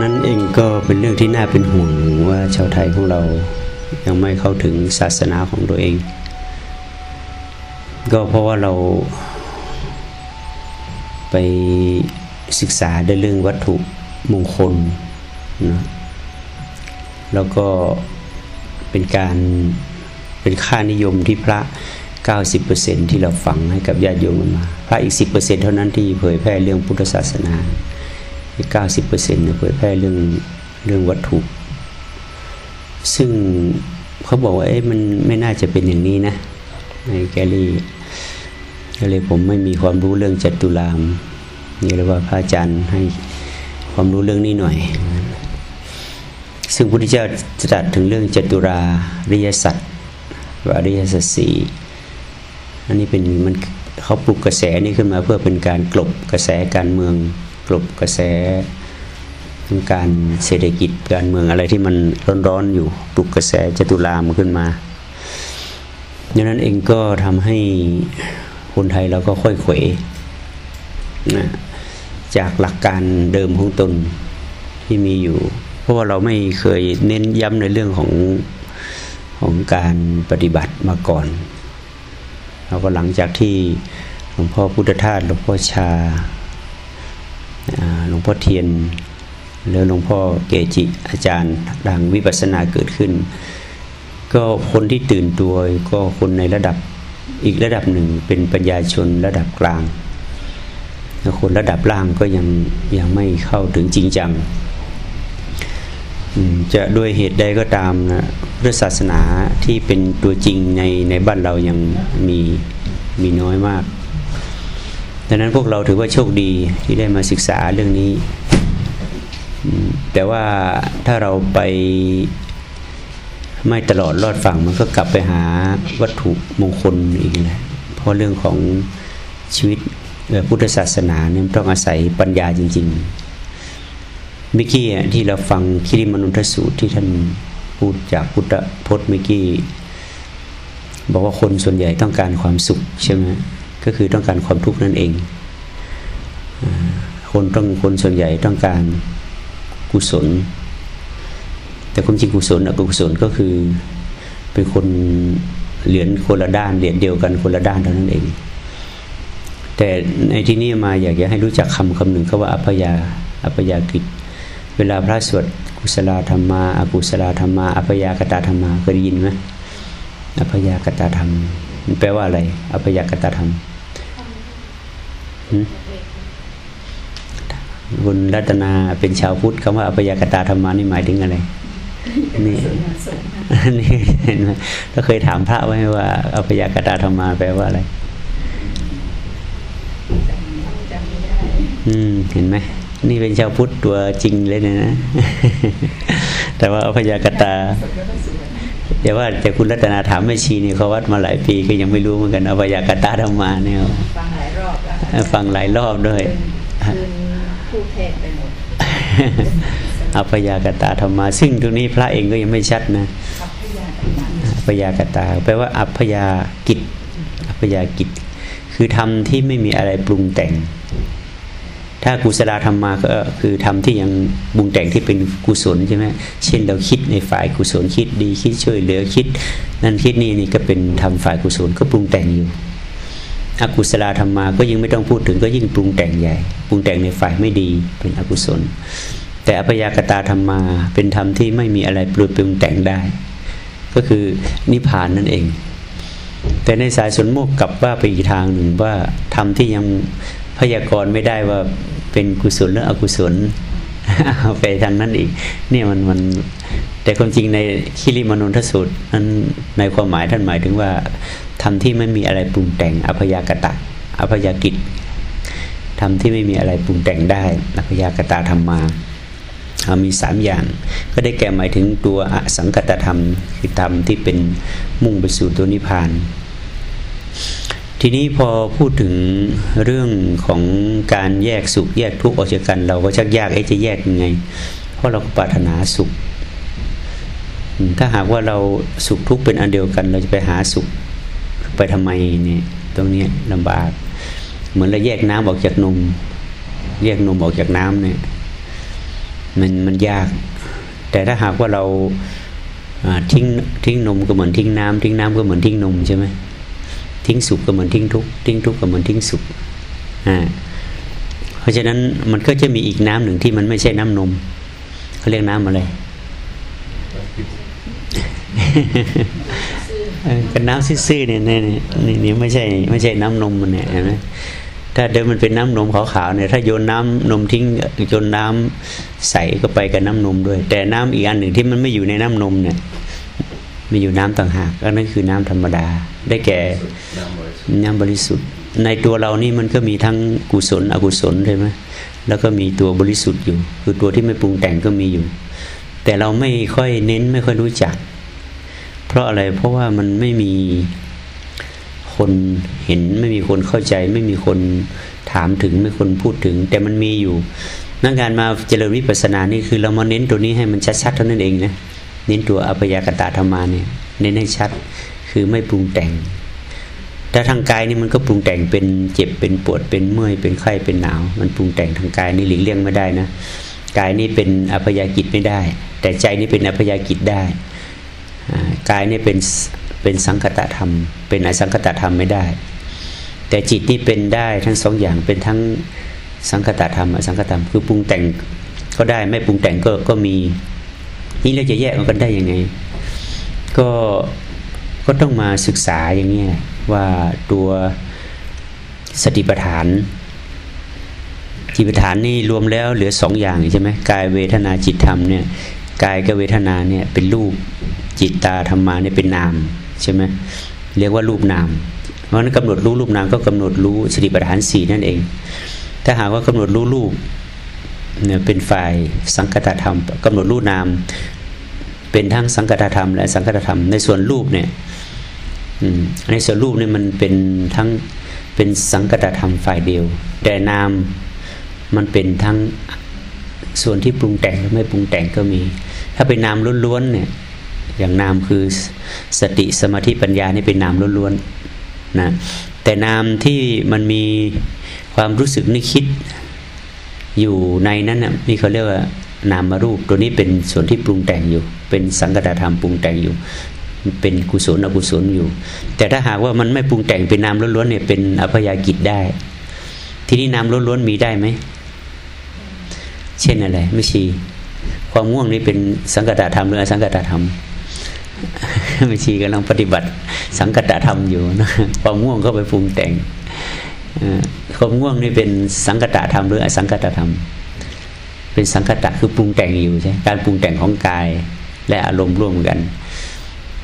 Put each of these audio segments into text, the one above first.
นั้นเองก็เป็นเรื่องที่น่าเป็นห่วงว่าชาวไทยของเรายังไม่เข้าถึงศาสนาของตัวเอง ก็เพราะว่าเราไปศึกษาในเรื่องวัตถุมงคลนะแล้วก็เป็นการเป็นค่านิยมที่พระ 90%ที่เราฟังให้กับญาติโยมมา พระอีก 10%เท่านั้นที่เผยแพร่เรื่องพุทธศาสนา อีก90%เนี่ยเผยแพร่เรื่องเรื่องวัตถุ ซึ่งเขาบอกว่าเอ๊ะมันไม่น่าจะเป็นอย่างนี้นะในแกลี่ก็เลยผมไม่มีความรู้เรื่องจัตุรามนี่เรียกว่าพระอาจารย์ให้ความรู้เรื่องนี้หน่อย ซึ่งพระพุทธเจ้าจะตัดถึงเรื่องจัตุราริยสัตว์ว่าริยสัตสีอันนี้เป็นมันเขาปลุกกระแสนี้ขึ้นมาเพื่อเป็นการกลบกระแสการเมือง กลบกระแสการเศรษฐกิจการเมืองอะไรที่มันร้อนๆอยู่ปลุกกระแสจตุรามขึ้นมาดังนั้นเองก็ทำให้คนไทยเราก็ค่อยเขวนะจากหลักการเดิมของตนที่มีอยู่ เพราะว่าเราไม่เคยเน้นย้ำในเรื่องของของการปฏิบัติมาก่อนเราก็หลังจากที่หลวงพ่อพุทธทาสหลวงพ่อชา หลวงพ่อเทียนแล้วหลวงพ่อเกจิอาจารย์ดังวิปัสสนาเกิดขึ้น ก็คนที่ตื่นตัวก็คนในระดับอีกระดับหนึ่งเป็นปัญญาชนระดับกลางคนระดับล่างก็ยังยังไม่เข้าถึงจริงจัง จะด้วยเหตุใดก็ตามนะพุทธศาสนาที่เป็นตัวจริงในในบ้านเรายังมีมีน้อยมาก ดังนั้นพวกเราถือว่าโชคดีที่ได้มาศึกษาเรื่องนี้ แต่ว่าถ้าเราไปไม่ตลอดรอดฝั่งมันก็กลับไปหาวัตถุมงคลอีกแหละเพราะเรื่องของชีวิตพุทธศาสนาเนี่ยต้องอาศัยปัญญาจริงๆเมื่อกี้ที่เราฟังคิริมนุทสูตรที่ท่านพูดจากพุทธพจน์เมื่อกี้บอกว่าคนส่วนใหญ่ต้องการความสุขใช่ไหม ก็คือต้องการความทุกข์นั่นเอง คนต้องคนส่วนใหญ่ต้องการกุศล แต่ความจริงกุศลอกุศลก็คือเป็นคนเหรียญคนละด้านเหรียญเดียวกันคนละด้านเท่านั้นเอง แต่ในที่นี้มาอยากจะให้รู้จักคำคำหนึ่งเขาว่าอัพยาอัพยากิจ เวลาพระสวดกุศลธรรมาอากุศลธรรมาอัพยากตาธรรมาเคยได้ยินไหมอัพยากตาธรรมมันแปลว่าอะไรอัพยากตาธรรม คุณรัตนาเป็นชาวพุทธคำว่าอัพยากตาธรรมานี่หมายถึงอะไรนี่นี่เห็นไหมเราเคยถามพระไว้ว่าอัพยากตาธรรมาแปลว่าอะไร อืมเห็นไหมนี่เป็นชาวพุทธตัวจริงเลยนะ แต่ว่าพยากตาแต่ว่าแต่คุณรัตนาถามแม่ชีนี่เขาวัดมาหลายปีก็ยังไม่รู้เหมือนกันเอาพยากตาทำมาเนี่ยฟัง ฟังหลายรอบด้วยผู้เทศไปหมดอภยากตาธรรมา ซึ่งตรงนี้พระเองก็ยังไม่ชัดนะอภยากตาแปลว่าอัพยากิจอัพยากิจ คือทำที่ไม่มีอะไรปรุงแต่ง ถ้ากุศลธรรมมาก็คือทำที่ยังบุงแต่งที่เป็นกุศลใช่ไหมเช่นเราคิดในฝ่ายกุศลคิดดีคิดช่วยเหลือคิด นั่นคิดนี่นี่ก็เป็นทำฝ่ายกุศลก็ปรุงแต่งอยู่ อกุศลธรรมมาก็ยิ่งไม่ต้องพูดถึงก็ยิ่งปรุงแต่งใหญ่ปรุงแต่งในฝ่ายไม่ดีเป็นอกุศล แต่อภยากตาธรรมมาเป็นธรรมที่ไม่มีอะไรปรุงแต่งได้ ก็คือนิพพานนั่นเอง แต่ในสายสนโมกกลับว่าไปอีกทางหนึ่งว่าธรรมที่ยังพยากรณ์ไม่ได้ว่าเป็นกุศลหรืออกุศลไปทางนั้นอีก เนี่ยมันมันแต่ความจริงในคิริมนุนทสูตรนั้นในความหมายท่านหมายถึงว่า ทำที่ไม่มีอะไรปรุงแต่งอภยากตะอภยากิจทำที่ไม่มีอะไรปรุงแต่งได้อภยากตาธรรมมามีสามอย่าง ก็ได้แก่หมายถึงตัวอสังกตธรรมคือธรรมที่เป็นมุ่งไปสู่ตัวนิพพาน ทีนี้พอพูดถึงเรื่องของการแยกสุขแยกทุกข์ออกจากกัน เราก็ชักยากไอ้จะแยกยังไง เพราะเราปรารถนาสุข ถ้าหากว่าเราสุขทุกข์เป็นอันเดียวกัน เราจะไปหาสุข ไปทำไมเนี่ย ตรงนี้ลำบาก เหมือนเราแยกน้ำออกจากนม แยกนมออกจากน้ำเนี่ย มันมันยาก แต่ถ้าหากว่าเราทิ้งทิ้งนมก็เหมือนทิ้งน้ำทิ้งน้ำก็เหมือนทิ้งนมใช่ไหมทิ้งสุขก็เหมือนทิ้งทุกทิ้งทุกก็เหมือนทิ้งสุขอ่าเพราะฉะนั้นมันก็จะมีอีกน้ำหนึ่งที่มันไม่ใช่น้ำนมเขาเรียกน้ำอะไร กันน้ำซื่อๆเนี่ยนี่นี่ไม่ใช่ไม่ใช่น้ำนมมันเนี่ยเห็นไหมถ้าเดิมมันเป็นน้ำนมขาวๆเนี่ยถ้าโยนน้ำนมทิ้งโยนน้ำใสก็ไปกับน้ำนมด้วย แต่น้ำอีกอันหนึ่งที่มันไม่อยู่ในน้ำนมเนี่ยมีอยู่น้ำต่างหากก็นั่นคือน้ำธรรมดา ได้แก่น้ำบริสุทธิ์ ในตัวเรานี่มันก็มีทั้งกุศล อกุศลใช่ไหมแล้วก็มีตัวบริสุทธิ์อยู่ คือตัวที่ไม่ปรุงแต่งก็มีอยู่ แต่เราไม่ค่อยเน้นไม่ค่อยรู้จัก เพราะอะไรเพราะว่ามันไม่มีคนเห็นไม่มีคนเข้าใจ ไม่มีคนถามถึงไม่คนพูดถึง แต่มันมีอยู่นักการมาเจริญวิปัสสนานี่คือเรามาเน้นตัวนี้ให้มันชัดๆเท่านั้นเองนะเน้นตัวอัปยากตาธรรมาเนี่ยเน้นให้ชัดคือไม่ปรุงแต่งแต่ทางกายนี่มันก็ปรุงแต่งเป็นเจ็บเป็นปวดเป็นเมื่อยเป็นไข้เป็นหนาว มันปรุงแต่งทางกายนี่หลีกเลี่ยงไม่ได้นะกายนี่เป็นอัพยากิจไม่ได้ แต่ใจนี่เป็นอัพยากิจได้ กายนี่เป็นเป็นสังคตธรรม เป็นอสังคตธรรมไม่ได้ แต่จิตนี่เป็นได้ทั้งสองอย่างเป็นทั้งสังคตธรรมอสังคตธรรมคือปรุงแต่งก็ได้ไม่ปรุงแต่งก็ก็มีนี่เราจะแยกกันได้ยังไง ก็ก็ต้องมาศึกษาอย่างนี้ว่าตัวสติปัฏฐานสติปัฏฐานนี่รวมแล้วเหลือสองอย่างใช่ไหมกายเวทนาจิตธรรมเนี่ยกายกับเวทนาเนี่ยเป็นรูป จิตตาธรรมาเนี่ยเป็นนามใช่ไหมเรียกว่ารูปนามเพราะนั้นกำหนดรู้รูปนามก็กำหนดรู้สติปัฏฐานสี่นั่นเอง ถ้าหากว่ากำหนดรู้รูปเนี่ยเป็นฝ่ายสังคตธรรมกำหนดรูปนาม เป็นทั้งสังคตธรรม และสังคตธรรม ในส่วนรูปเนี่ยในส่วนรูปเนี่ยมันเป็นทั้งเป็นสังคตธรรมฝ่ายเดียว แต่นามมันเป็นทั้งส่วนที่ปรุงแต่งและไม่ปรุงแต่งก็มี ถ้าเป็นนามล้วนๆเนี่ย อย่างนามคือสติสมาธิปัญญานี่เป็นนามล้วนๆนะแต่นามที่มันมีความรู้สึกนึกคิดอยู่ในนั้นนะนี่เขาเรียกว่านามมารูปตัวนี้เป็นส่วนที่ปรุงแต่งอยู่ เป็นสังกัดธรรมปรุงแต่งอยู่ เป็นกุศลอกุศลอยู่ แต่ถ้าหากว่ามันไม่ปรุงแต่งเป็นนามล้วนๆเนี่ยเป็นอภยากิจได้ ที่นี้นามล้วนๆมีได้ไหมเช่นอะไรไม่ชีความง่วงนี่เป็นสังกัดธรรมหรืออสังกัดธรรม ไม่ชีกำลังปฏิบัติ สังกัดธรรมอยู่นะความง่วงก็ไปปรุงแต่งความง่วงนี่เป็นสังกัดธรรมหรืออสังกัดธรรม เป็นสังกัดคือปรุงแต่งอยู่ใช่การปรุงแต่งของกายและอารมณ์ร่วมกัน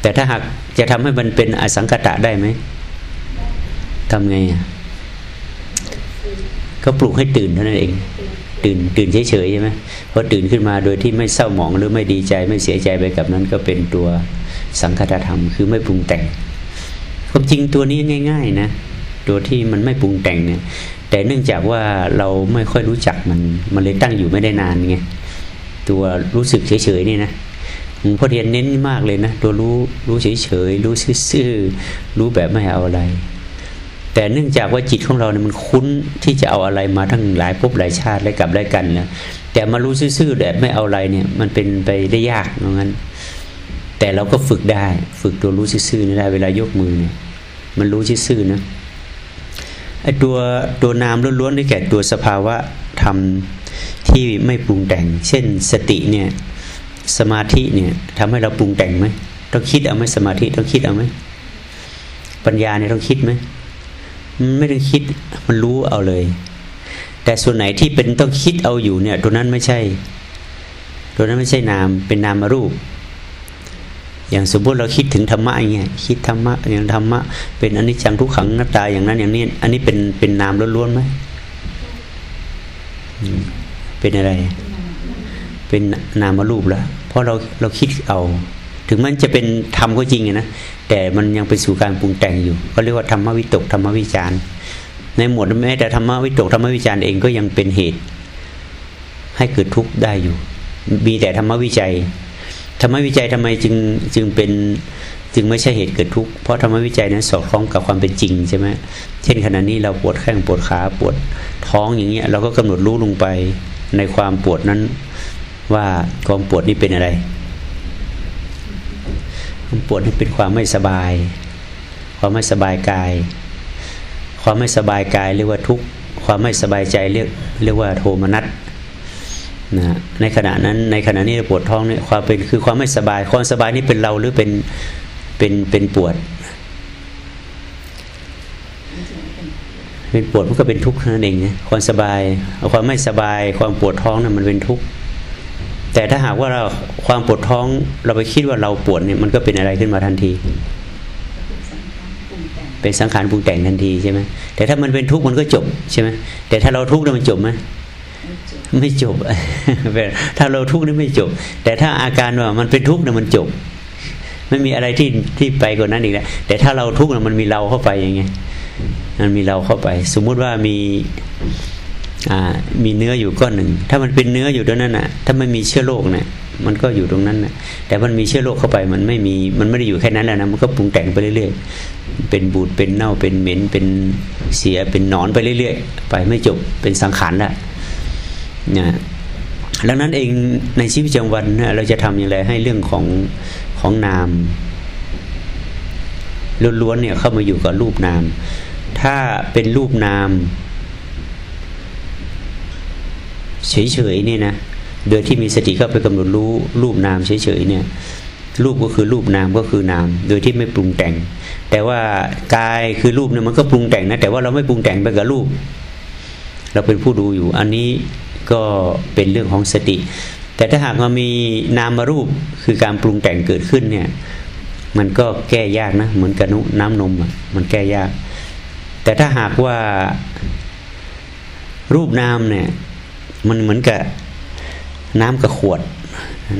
แต่ถ้าหากจะทำให้มันเป็นอสังกัดได้ไหมทำไงก็ปลุกให้ตื่นเท่านั้นเอง ตื่นตื่นเฉยๆใช่ไหมพอตื่นขึ้นมาโดยที่ไม่เศร้าหมองหรือไม่ดีใจไม่เสียใจไปกับนั้นก็เป็นตัว สังคตธรรมคือไม่ปรุงแต่งความจริงตัวนี้ง่าย ๆ นะตัวที่มันไม่ปรุงแต่งเนี่ย แต่เนื่องจากว่าเราไม่ค่อยรู้จักมันมันเลยตั้งอยู่ไม่ได้นานไงตัวรู้สึกเฉยๆนี่นะหลวงพ่อเทียนเน้นมากเลยนะตัวรู้รู้เฉยๆรู้ซื่อๆรู้แบบไม่เอาอะไร แต่เนื่องจากว่าจิตของเราเนี่ยมันคุ้นที่จะเอาอะไรมาทั้งหลายภพหลายชาติและกลับได้กันแล้วแต่มารู้ซื่อๆแบบไม่เอาอะไรเนี่ย มันเป็นไปได้ยากเพราะงั้น แต่เราก็ฝึกได้ ฝึกตัวรู้ซื่อๆนี่ได้เวลายกมือเนี่ยมันรู้ซื่อๆนะไอ้ตัวตัวนามล้วนๆนี่แก่ตัวสภาวะธรรมที่ไม่ปรุงแต่ง เช่นสติเนี่ยสมาธิเนี่ยทำให้เราปรุงแต่งไหมต้องคิดเอาไหมสมาธิต้องคิดเอาไหมปัญญาเนี่ยต้องคิดไหมไม่ต้องคิดมันรู้เอาเลย แต่ส่วนไหนที่เป็นต้องคิดเอาอยู่เนี่ยตัวนั้นไม่ใช่ ตัวนั้นไม่ใช่นามเป็นนามารูป อย่างสมมติเราคิดถึงธรรมะอย่างเงี้ยคิดธรรมะอย่างธรรมะเป็นอนิจจังทุกขังนัตตาอย่างนั้นอย่างนี้ อันนี้เป็นเป็นนามล้วนๆไหมเป็นอะไร เป็นนามรูปแล้วเพราะเราเราคิดเอา ถึงมันจะเป็นธรรมก็จริงนะแต่มันยังไปสู่การปรุงแต่งอยู่ก็เรียกว่าธรรมวิตกธรรมวิจารในหมวดแม้แต่ธรรมวิตกธรรมวิจารเองก็ยังเป็นเหตุ ให้เกิดทุกข์ได้อยู่ มีแต่ธรรมวิจัย ธรรมวิจัยทำไมจึงจึงเป็นจึงไม่ใช่เหตุเกิดทุกข์เพราะธรรมวิจัยนั้นสอดคล้องกับความเป็นจริงใช่ไหมเช่นขณะนี้เราปวดแข้งปวดขาปวดท้องอย่างเงี้ยเราก็กำหนดรู้ลงไปในความปวดนั้นว่าความปวดนี่เป็นอะไรความปวดนี่เป็นความไม่สบาย ความไม่สบายกาย ความไม่สบายกายเรียกว่าทุกข์ความไม่สบายใจเรียกเรียกว่าโทมนัส นะในขณะนั้นในขณะนี้ปวดท้องเนี่ยความเป็นคือความไม่สบาย ความสบายนี่เป็นเราหรือเป็นเป็นเป็นปวด เป็นปวดมันก็เป็นทุกข์นั่นเองนะความสบายความไม่สบาย ความปวดท้องนั่นมันเป็นทุกข์แต่ถ้าหากว่าเราความปวดท้องเราไปคิดว่าเราปวดเนี่ยมันก็เป็นอะไรขึ้นมาทันที เป็นสังขารปรุงแต่งทันทีใช่ไหมแต่ถ้ามันเป็นทุกข์มันก็จบใช่ไหมแต่ถ้าเราทุกข์แล้วมันจบไหม ไม่จบถ้าเราทุกข์นี่ไม่จบ แต่ถ้าอาการว่ามันเป็นทุกข์เนี่ยมันจบ ไม่มีอะไรที่ที่ไปกว่านั้นอีกแล้วแต่ถ้าเราทุกข์เนี่ยมันมีเราเข้าไปอย่างเงี้ยมันมีเราเข้าไป สมมุติว่ามีมีเนื้ออยู่ก้อนหนึ่ง ถ้ามันเป็นเนื้ออยู่ตรงนั้นน่ะ ถ้าไม่มีเชื้อโรคเนี่ย มันก็อยู่ตรงนั้นน่ะ แต่มันมีเชื้อโรคเข้าไป มันไม่มี มันไม่ได้อยู่แค่นั้นแหละนะ มันก็ปรุงแต่งไปเรื่อยๆ เป็นบูด เป็นเน่า เป็นเหม็น เป็นเสีย เป็นหนอนไปเรื่อยๆ ไปไม่จบ เป็นสังขารละ นะดังนั้นเองในชีวิตประจำวันเราจะทำอย่างไรให้เรื่องของของนามล้วนๆเนี่ยเข้ามาอยู่กับรูปนาม ถ้าเป็นรูปนามเฉยๆนี่นะโดยที่มีสติเข้าไปกำหนดรู้รูปนามเฉยๆเนี่ยรูปก็คือรูปนามก็คือนาม โดยที่ไม่ปรุงแต่ง แต่ว่ากายคือรูปเนี่ยมันก็ปรุงแต่งนะแต่ว่าเราไม่ปรุงแต่งไปกับรูป เราเป็นผู้ดูอยู่ อันนี้ ก็เป็นเรื่องของสติ แต่ถ้าหากมันมีนามารูปคือการปรุงแต่งเกิดขึ้นเนี่ย มันก็แก้ยากนะ เหมือนกับน้ำนมมันแก้ยาก แต่ถ้าหากว่ารูปนามเนี่ย มันเหมือนกับน้ำกับขวด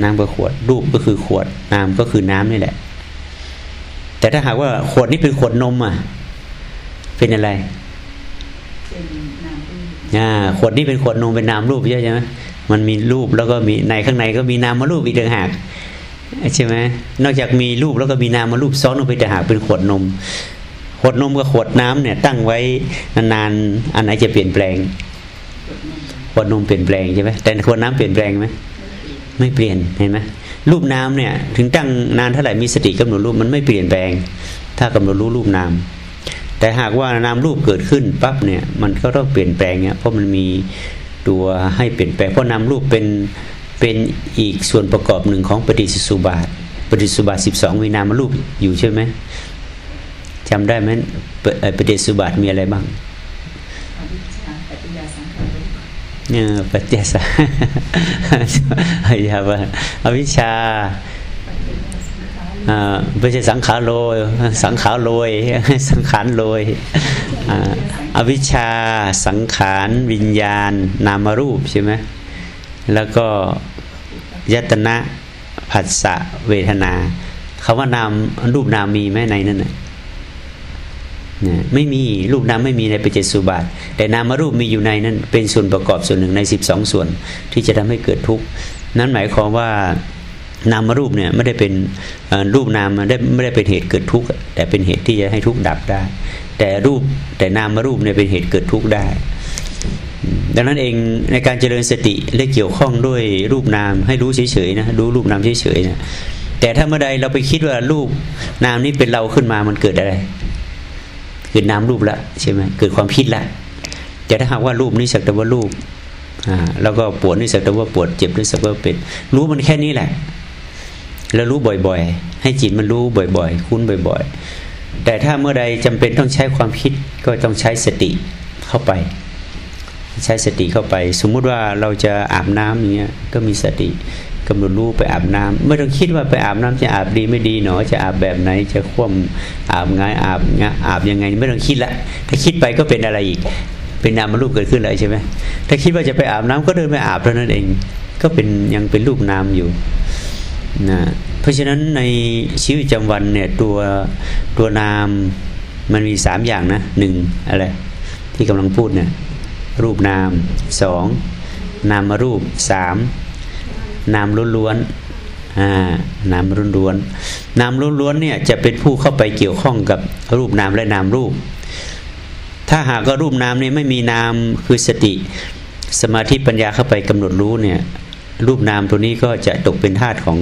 น้ำกับขวด รูปก็คือขวดนามก็คือน้ำนี่แหละ แต่ถ้าหากว่าขวดนี้เป็นขวดนมอะ เป็นอะไร เป็น อ่าขวดนี้เป็นขวดนมเป็นนามรูปเยอะใช่ไหมมันมีรูปแล้วก็มีในข้างในก็มีนามมารูปอีกต่างหากใช่ไหมนอกจากมีรูปแล้วก็มีนามมารูปซ้อนลงไปต่างหากเป็นขวดนม ขวดนมกับขวดน้ำเนี่ย ตั้งไว้นานๆอันไหนจะเปลี่ยนแปลง ขวดนมเปลี่ยนแปลงใช่ไหมแต่ขวดน้ำเปลี่ยนแปลงไหมไม่เปลี่ยนเห็นไหมรูปน้ำเนี่ย ถึงตั้งนานเท่าไหร่มีสติกำหนดรูปมันไม่เปลี่ยนแปลง ถ้ากำหนดรู้รูปนา แต่หากว่านามรูปเกิดขึ้นปั๊บเนี่ยมันก็ต้องเปลี่ยนแปลงเนี่ยเพราะมันมีตัวให้เปลี่ยนแปลงเพราะนามรูปเป็นเป็นอีกส่วนประกอบหนึ่งของปฏิจจสุบาท ปฏิจจสุบาทสิบสองมีนามรูปอยู่ใช่ไหมจำได้ไหมปเอ่อปฏิจจสุบาทมีอะไรบ้างอวิชชาปัจจยาสังขารรูปเนี่ยปัจจสาอายาบะอวิชชา ไม่ใช่สังขารโลยสังขารโลยสังขารโลยอ่าอวิชชาสังขารวิญญาณ นามรูปใช่ไหมแล้วก็ยตนะผัสสะเวทนาคำว่านามรูปนามมีไหมในนั้นน่ะไม่มีรูปนามไม่มีในปัจเจสุบาท แต่นามรูปมีอยู่ในนั้น เป็นส่วนประกอบส่วนหนึ่งในสิบสองส่วน ที่จะทำให้เกิดทุกข์นั้นหมายความว่า นามรูปเนี่ยไม่ได้เป็นรูปนามมันได้ไม่ได้เป็นเหตุเกิดทุกข์แต่เป็นเหตุที่จะให้ทุกข์ดับได้ แต่รูปแต่นามรูปเนี่ยเป็นเหตุเกิดทุกข์ได้ ดังนั้นเองในการเจริญสติและเกี่ยวข้องด้วยรูปนามให้รู้เฉยๆนะดูรูปนามเฉยๆนะแต่ถ้าเมื่อใดเราไปคิดว่ารูปนามนี้เป็นเราขึ้นมามันเกิดอะไร เกิดนามรูปละใช่ไหมเกิดความคิดละแต่ถ้าหากว่ารูปนี้สักแต่ว่ารูปอ่าแล้วก็ปวดนี่สักแต่ว่าปวดเจ็บนี่สักแต่ว่าเป็นรู้มันแค่นี้แหละ แล้วรู้บ่อยๆ ให้จิตมันรู้บ่อยๆ คุ้นบ่อย ๆ แต่ถ้าเมื่อใดจำเป็นต้องใช้ความคิดก็ต้องใช้สติเข้าไป ใช้สติเข้าไป สมมุติว่าเราจะอาบน้ำอย่างเงี้ยก็มีสติกำหนดรู้ไปอาบน้ำไม่ต้องคิดว่าไปอาบน้ำจะอาบดีไม่ดีหนอ จะอาบแบบไหนจะคว่ำอาบง่ายอาบงะอาบยังไง ไม่ต้องคิดละ ถ้าคิดไปก็เป็นอะไรอีก เป็นนามรูปเกิดขึ้นเลยใช่ไหมถ้าคิดว่าจะไปอาบน้ำก็เดินไปอาบเท่านั้นเอง ก็เป็นยังเป็นรูปนามอยู่ นะเพราะฉะนั้นในชีวิตประจำวันเนี่ยตัวตัวนามมันมีสามอย่างนะหนึ่งอะไรที่กำลังพูดเนี่ยรูปนามสองนามรูปสามนามล้วนๆอ่านามล้วนๆนามล้วนๆเนี่ยจะเป็นผู้เข้าไปเกี่ยวข้องกับรูปนามและนามรูป ถ้าหากว่ารูปนามเนี่ยไม่มีนามคือสติ สมาธิปัญญาเข้าไปกำหนดรู้เนี่ย รูปนามตัวนี้ก็จะตกเป็นธาตุของ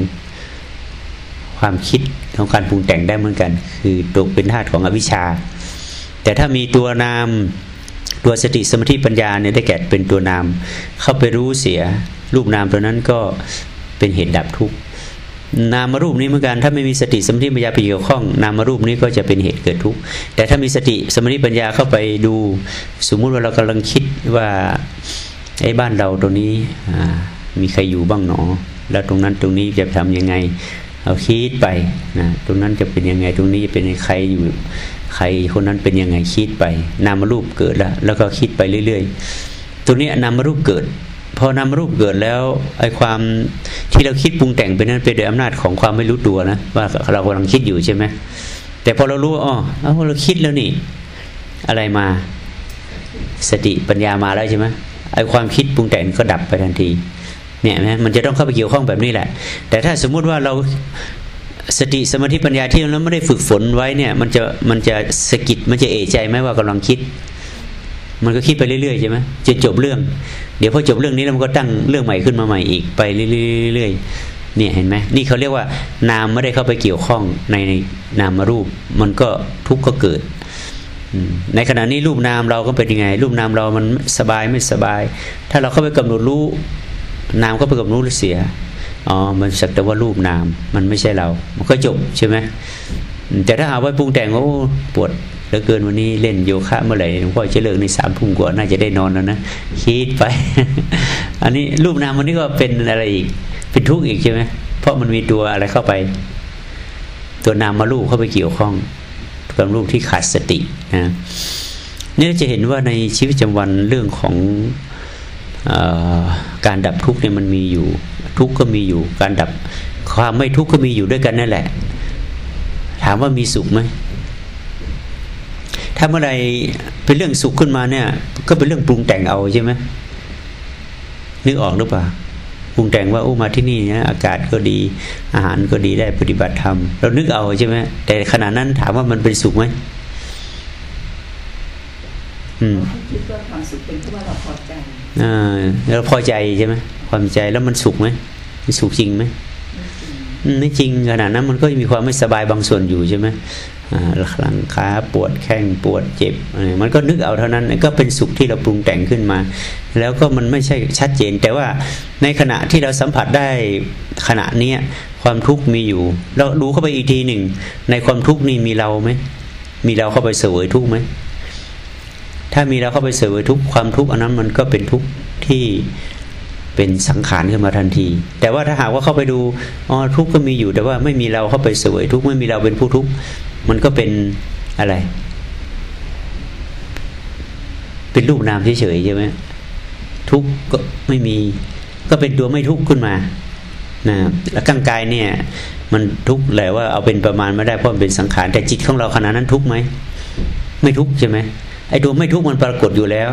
ความคิดของการปรุงแต่งได้เหมือนกัน คือตกเป็นธาตุของอวิชชา แต่ถ้ามีตัวนามตัวสติสมาธิปัญญาเนี่ยได้แก่เป็นตัวนาม เข้าไปรู้เสีย รูปนามตัวนั้นก็เป็นเหตุดับทุกข์นามรูปนี้เหมือนกัน ถ้าไม่มีสติสมาธิปัญญาไปเกี่ยวข้อง นามรูปนี้ก็จะเป็นเหตุเกิดทุกข์แต่ถ้ามีสติสมาธิปัญญาเข้าไปดู สมมุติว่าเรากำลังคิดว่าไอ้บ้านเราตรงนี้ มีใครอยู่บ้างหนอ แล้วตรงนั้นตรงนี้จะทำยังไง เอาคิดไปนะตรงนั้นจะเป็นยังไง ตรงนี้จะเป็นใครอยู่ ใครคนนั้นเป็นยังไงคิดไป นามรูปเกิดแล้วแล้วก็คิดไปเรื่อย ๆ ตรงนี้นามรูปเกิด พอนามรูปเกิดแล้วไอ้ความที่เราคิดปรุงแต่งไปนั้นเป็นโดยอำนาจของความไม่รู้ตัวนะว่าเรากำลังคิดอยู่ใช่ไหมแต่พอเรารู้อ๋อเราคิดแล้วนี่ อะไรมาสติปัญญามาแล้วใช่ไหมไอ้ความคิดปรุงแต่งก็ดับไปทันที เนี่ยนะมันจะต้องเข้าไปเกี่ยวข้องแบบนี้แหละ แต่ถ้าสมมุติว่าเราสติสมาธิปัญญาที่เราไม่ได้ฝึกฝนไว้เนี่ย มันจะมันจะสะกิดมันจะเอะใจไหมว่ากำลังคิด มันก็คิดไปเรื่อยๆใช่ไหมจะจบเรื่อง เดี๋ยวพอจบเรื่องนี้แล้วมันก็ตั้งเรื่องใหม่ขึ้นมาใหม่อีกไปเรื่อยๆเนี่ยเห็นไหมนี่เขาเรียกว่านามไม่ได้เข้าไปเกี่ยวข้องในนามรูป มันก็ทุกข์ก็เกิดในขณะนี้รูปนามเราก็เป็นยังไง รูปนามเรามันสบายไม่สบาย ถ้าเราเข้าไปกำหนดรู้ นามก็ไปกำหนดรู้เสียอ๋อมันสักแต่ว่ารูปนาม มันไม่ใช่เรา มันก็จบใช่ไหมแต่ถ้าหาว่าปรุงแต่งว่าปวดเหลือเกินวันนี้เล่นโยคะเมื่อไหร่หลวงพ่อจะเลิกในสามทุ่มกว่าน่าจะได้นอนแล้วนะคิดไป อันนี้รูปนามวันนี้ก็เป็นอะไรอีกเป็นทุกข์อีกใช่ไหมเพราะมันมีตัวอะไรเข้าไป ตัวนามมาลูกเข้าไปเกี่ยวข้องกับรูปที่ขาดสตินะนี่จะเห็นว่าในชีวิตประจำวันเรื่องของ การดับทุกข์เนี่ยมันมีอยู่ ทุกข์ก็มีอยู่ การดับความไม่ทุกข์ก็มีอยู่ด้วยกันนั่นแหละ ถามว่ามีสุขไหมถ้าเมื่อไรเป็นเรื่องสุขขึ้นมาเนี่ย ก็เป็นเรื่องปรุงแต่งเอาใช่ไหมนึกออกหรือเปล่าปรุงแต่งว่าโอ้มาที่นี่เนี่ยอากาศก็ดี อาหารก็ดีได้ปฏิบัติธรรมเรานึกเอาใช่ไหมแต่ขณะนั้นถามว่ามันเป็นสุขไหม อืมคิดว่าความสุขเป็นเพราะว่าเราพอใจอ่าเราพอใจใช่ไหมความใจแล้วมันสุขไหมมันสุขจริงไหมไม่จริงขนาดนั้นมันก็มีความไม่สบายบางส่วนอยู่ใช่ไหมหลังขาปวดแข้งปวดเจ็บมันก็นึกเอาเท่านั้นก็เป็นสุขที่เราปรุงแต่งขึ้นมา แล้วก็มันไม่ใช่ชัดเจน แต่ว่าในขณะที่เราสัมผัสได้ขณะนี้ความทุกข์มีอยู่ เราดูเข้าไปอีกทีหนึ่ง ในความทุกข์นี่มีเราไหมมีเราเข้าไปเสวยทุกข์ไหม ถ้ามีเราเข้าไปเสวยทุกความทุกข์อันนั้นมันก็เป็นทุกข์ที่เป็นสังขารขึ้นมาทันที แต่ว่าถ้าหากว่าเข้าไปดูอ๋อทุกข์ก็มีอยู่แต่ว่าไม่มีเราเข้าไปเสวยทุกข์ไม่มีเราเป็นผู้ทุกข์มันก็เป็นอะไร เป็นรูปนามเฉยๆใช่ไหมทุกข์ก็ไม่มีก็เป็นตัวไม่ทุกข์ขึ้นมานะแล้วร่างกายเนี่ยมันทุกข์แหละว่าเอาเป็นประมาณไม่ได้เพราะมันเป็นสังขารแต่จิตของเราขณะนั้นทุกข์ไหมไม่ทุกข์ใช่ไหม ไอ้ตัวไม่ทุกข์มันปรากฏอยู่แล้ว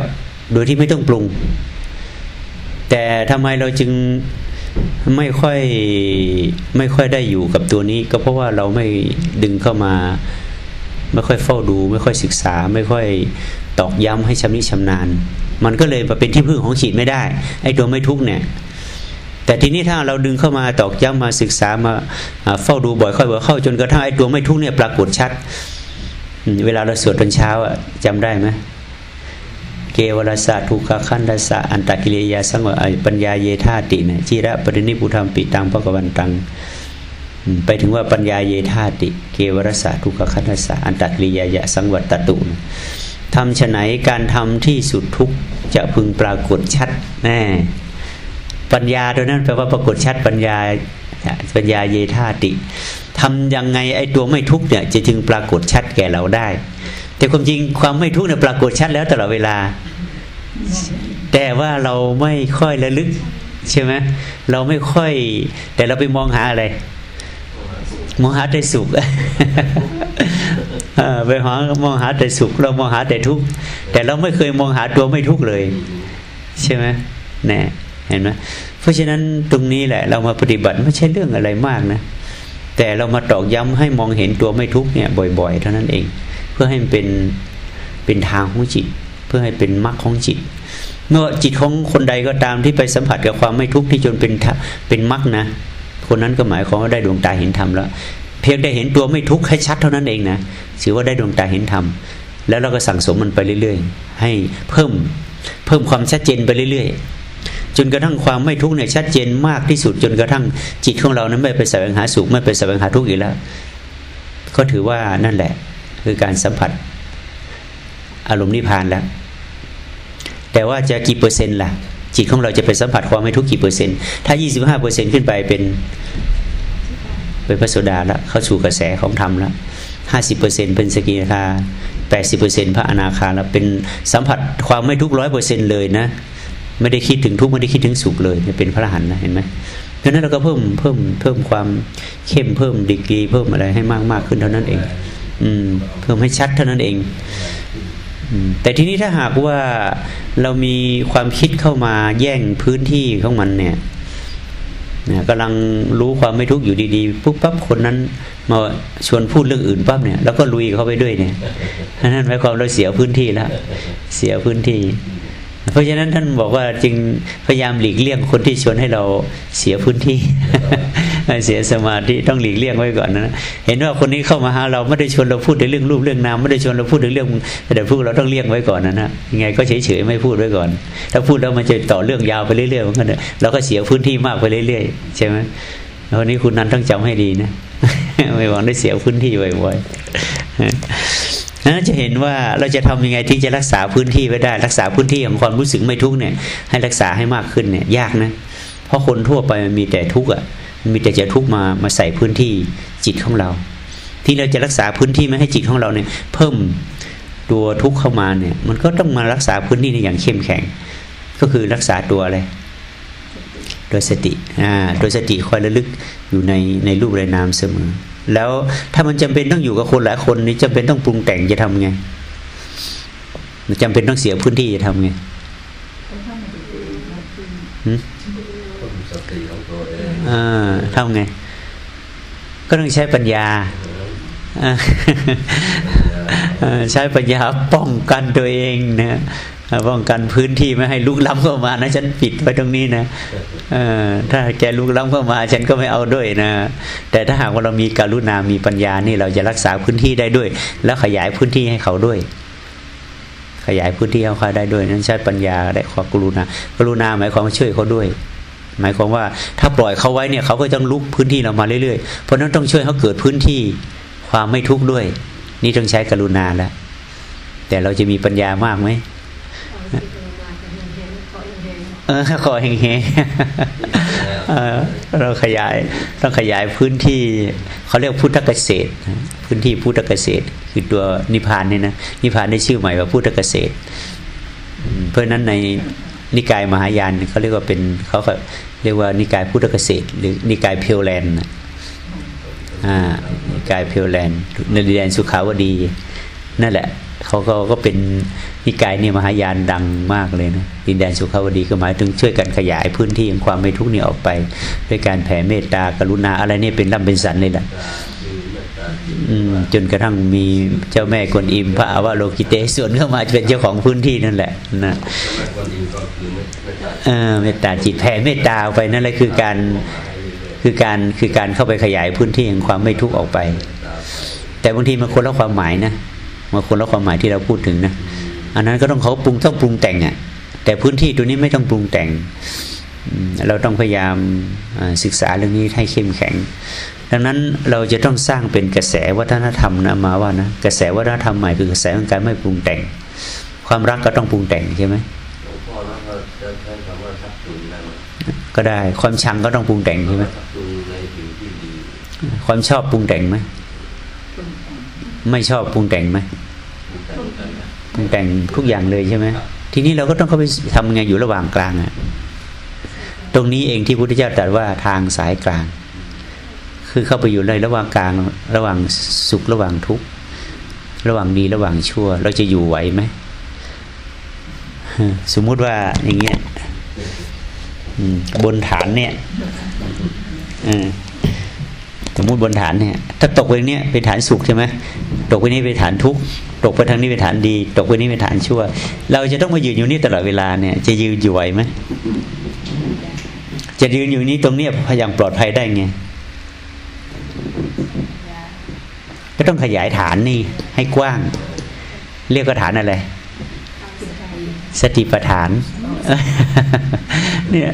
โดยที่ไม่ต้องปรุง แต่ทำไมเราจึงไม่ค่อยไม่ค่อยได้อยู่กับตัวนี้ ก็เพราะว่าเราไม่ดึงเข้ามา ไม่ค่อยเฝ้าดู ไม่ค่อยศึกษา ไม่ค่อยตอกย้ำให้ชำนิชำนาญ มันก็เลยมาเป็นที่พึ่งของจิตไม่ได้ ไอ้ตัวไม่ทุกเนี่ย แต่ทีนี้ถ้าเราดึงเข้ามาตอกย้ำมาศึกษามาเฝ้าดูบ่อยค่อยบ่อยเข้าจนกระทั่งไอ้ตัวไม่ทุกเนี่ยปรากฏชัด เวลาเราสวดตอนเช้าอะจำได้ไหมเกวรสะทุกขคันดสะอันตกิเลยาสังวปัญญาเยธาตินะจิระปรินิพุธรรมปิตังพระกวันตังไปถึงว่าปัญญาเยธาติ เกวรสะทุกขคันดสะอันตกิเลยาสังวัตตุทำฉไหนการทำที่สุดทุกจะพึงปรากฏชัดแน่ปัญญาตัวนั้นแปลว่าปรากฏชัดปัญญา ปัญญาเยธาติทำยังไงไอ้ตัวไม่ทุกเนี่ยจะจึงปรากฏชัดแก่เราได้ แต่ความจริงความไม่ทุกเนี่ยปรากฏชัดแล้วตลอดเวลา แต่ว่าเราไม่ค่อยระลึกใช่ไหมเราไม่ค่อย แต่เราไปมองหาอะไร มองหาแต่สุขไปหามองหาแต่สุข เรามองหาแต่ทุกข์แต่เราไม่เคยมองหาตัวไม่ทุกข์เลย ใช่ไหมแน่เห็นไหม เพราะฉะนั้นตรงนี้แหละเรามาปฏิบัติไม่ใช่เรื่องอะไรมากนะ แต่เรามาตอกย้ำให้มองเห็นตัวไม่ทุกเนี่ยบ่อยๆ เท่านั้นเอง เพื่อให้มันเป็นเป็นทางของจิต เพื่อให้เป็นมรรคของจิต เมื่อจิตของคนใดก็ตามที่ไปสัมผัสกับความไม่ทุกข์ที่จนเป็นเป็นมรรคนะคนนั้นก็หมายความว่าได้ดวงตาเห็นธรรมแล้ว เพียงได้เห็นตัวไม่ทุกข์ให้ชัดเท่านั้นเองนะถือว่าได้ดวงตาเห็นธรรมแล้วเราก็สั่งสมมันไปเรื่อย ๆ ให้เพิ่มเพิ่มความชัดเจนไปเรื่อย ๆ จนกระทั่งความไม่ทุกข์เนี่ยชัดเจนมากที่สุด จนกระทั่งจิตของเรานั้นไม่ไปแสวงหาสุขไม่ไปแสวงหาทุกข์อีกแล้ว ก็ถือว่านั่นแหละ คือการสัมผัสอารมณ์นิพพานแล้ว แต่ว่าจะกี่เปอร์เซ็นต์ล่ะ จิตของเราจะไปสัมผัสความไม่ทุกข์กี่เปอร์เซ็นต์ถ้า 25เปอร์เซ็นต์ขึ้นไปเป็นเป็นพระโสดาแล้วเข้าสู่กระแสของธรรมแล้วห้าสิบเปอร์เซ็นเป็นสกิทาแปดสิบเปอร์เซ็นพระอนาคาแล้วเป็นสัมผัสความไม่ทุกร้อยเปอร์เซ็นเลยนะ ไม่ได้คิดถึงทุกข์ไม่ได้คิดถึงสุขเลยเป็นพระอรหันต์นะเห็นไหมเพราะนั้นเราก็เพิ่มเพิ่มเพิ่มความเข้มเพิ่มดีกรีเพิ่มอะไรให้มากมากขึ้นเท่านั้นเอง อืม เพิ่มให้ชัดเท่านั้นเองแต่ทีนี้ถ้าหากว่าเรามีความคิดเข้ามาแย่งพื้นที่ของมันเนี่ยนะกำลังรู้ความไม่ทุกข์อยู่ดีๆปุ๊บปั๊บคนนั้น มาชวนพูดเรื่องอื่นปั๊บเนี่ยแล้วก็ลุยเข้าไปด้วยเนี่ยนั่นหมายความเราเสียพื้นที่แล้วเสียพื้นที่ เพราะฉะนั้นท่านบอกว่าจึงพยายามหลีกเลี่ยงคนที่ชวนให้เราเสียพื้นที่ เสียสมาธิต้องหลีกเลี่ยงไว้ก่อนนะเห็นว่าคนนี้เข้ามาหาเราไม่ได้ชวนเราพูดในเรื่องรูปเรื่องนามไม่ได้ชวนเราพูดในเรื่องแต่พูดเราต้องเลี่ยงไว้ก่อนนะนะยังไงก็เฉยๆไม่พูดไว้ก่อน ถ้าพูดแล้วมันจะต่อเรื่องยาวไปเรื่อยๆมันก็เราก็เสียพื้นที่มากไปเรื่อยๆใช่ไหมวันนี้คุณนั้นต้องจำให้ดีนะไม่หวังได้เสียพื้นที่บ่อยๆ นั้นจะเห็นว่าเราจะทำยังไงที่จะรักษาพื้นที่ไว้ได้ รักษาพื้นที่ของความรู้สึกไม่ทุกเนี่ยให้รักษาให้มากขึ้นเนี่ยยากนะ เพราะคนทั่วไปมันมีแต่ทุกข์อะมีแต่จะทุกข์มามาใส่พื้นที่จิตของเรา ที่เราจะรักษาพื้นที่ไม่ให้จิตของเราเนี่ย เพิ่มตัวทุกข์เข้ามาเนี่ย มันก็ต้องมารักษาพื้นที่ในอย่างเข้มแข็ง ก็คือรักษาตัวอะไรโดยสติอ่าโดยสติคอยระลึกอยู่ในในรูปในนามเสมอ แล้วถ้ามันจำเป็นต้องอยู่กับคนหลายคนนี่จำเป็นต้องปรุงแต่งจะทำไงจำเป็นต้องเสียพื้นที่จะทำไงอ่าทำไง ก็ต้องใช้ปัญญา ใช้ปัญญาป้องกันตัวเองนะ ป้องกันพื้นที่ไม่ให้ลุกล้ำเข้ามานะฉันปิดไว้ตรงนี้นะถ้าแกลุกล้ำเข้ามา ฉันก็ไม่เอาด้วยนะ แต่ถ้าหากว่าเรามีการุณามีปัญญานี่เราจะรักษาพื้นที่ได้ด้วย แล้วขยายพื้นที่ให้เขาด้วย ขยายพื้นที่ให้เขาได้ด้วย นั้นใช้ปัญญาได้ความกรุณากรุณาหมายความว่าช่วยเขาด้วย หมายความว่าถ้าปล่อยเขาไว้เนี่ยเขาก็ต้องลุกพื้นที่เรามาเรื่อยๆเพราะนั้นต้องช่วยเขาเกิดพื้นที่ความไม่ทุกข์ด้วย นี่ต้องใช้กรุณาแล้วแต่เราจะมีปัญญามากไหม ขอแห้งๆเราขยายต้องขยายพื้นที่เขาเรียกพุทธเกษตร พื้นที่พุทธเกษตร คือตัวนิพพานเนี่ยนะนิพพานได้ชื่อใหม่ว่าพุทธเกษตร เพราะนั้นในนิกายมหายานเขาเรียกว่าเป็นเขาเรียกว่านิกายพุทธเกษตร หรือนิกายเพียวแลนด์อ่านิกายเพียวแลนด์ในดินแดนสุขาวดีนั่นแหละ เขาก็ก็เป็นนิกายเนี่ยมหายานดังมากเลยนะดินแดนสุขาวดีก็หมายถึงช่วยกันขยายพื้นที่ของความไม่ทุกข์นี่ออกไป ด้วยการแผ่เมตตากรุณาอะไรนี่เป็นลำเป็นสันเลยแหละจนกระทั่งมีเจ้าแม่กวนอิมพระอาวาโลกิเตส่วนเข้ามาเป็นเจ้าของพื้นที่นั่นแหละนะเมตตาจิตแผ่เมตตาไปนั่นแหละคือการคือการคือการเข้าไปขยายพื้นที่ของความไม่ทุกข์ออกไป แต่บางทีมันคนละความหมายนะ มาคนละความหมายที่เราพูดถึงนะอันนั้นก็ต้องเขาปรุงต้องปรุงแต่งอะแต่พื้นที่ตัวนี้ไม่ต้องปรุงแต่ง เราต้องพยายามศึกษาเรื่องนี้ให้เข้มแข็ง ดังนั้นเราจะต้องสร้างเป็นกระแสวัฒนธรรมนะมาว่านะกระแสวัฒนธรรมใหม่คือกระแสของการไม่ปรุงแต่ง ความรักก็ต้องปรุงแต่งใช่ไหมก็ได้ความชังก็ต้องปรุงแต่งใช่ไหมความชอบปรุงแต่งไหมไม่ชอบปรุงแต่งไหม ปรุงแต่งทุกอย่างเลยใช่ไหมทีนี้เราก็ต้องเข้าไปทำไงอยู่ระหว่างกลางอะตรงนี้เองที่พุทธเจ้าตรัสว่าทางสายกลาง คือเข้าไปอยู่ในระหว่างกลาง ระหว่างสุขระหว่างทุกข์ระหว่างดีระหว่างชั่ว เราจะอยู่ไหวไหมสมมุติว่าอย่างเงี้ยบนฐานเนี่ย มมุติบนฐานเนี่ยถ้าตกไปเนี้ยเป็นฐานสุขใช่ไหมตกไปนี้เป็นฐานทุกข์ตกไปทางนี้เป็นฐานดี ตกไปนี้เป็นฐานชั่ว เราจะต้องมายืนอยู่นี่ตลอดเวลาเนี่ย จะยืนอยู่ไหวไหมจะยืนอยู่นี้ตรงเนี้ยพยายามปลอดภัยได้ไงก็ต้องขยายฐานนี่ให้กว้าง เรียกว่าฐานอะไรสติปัฏฐานเนี่ย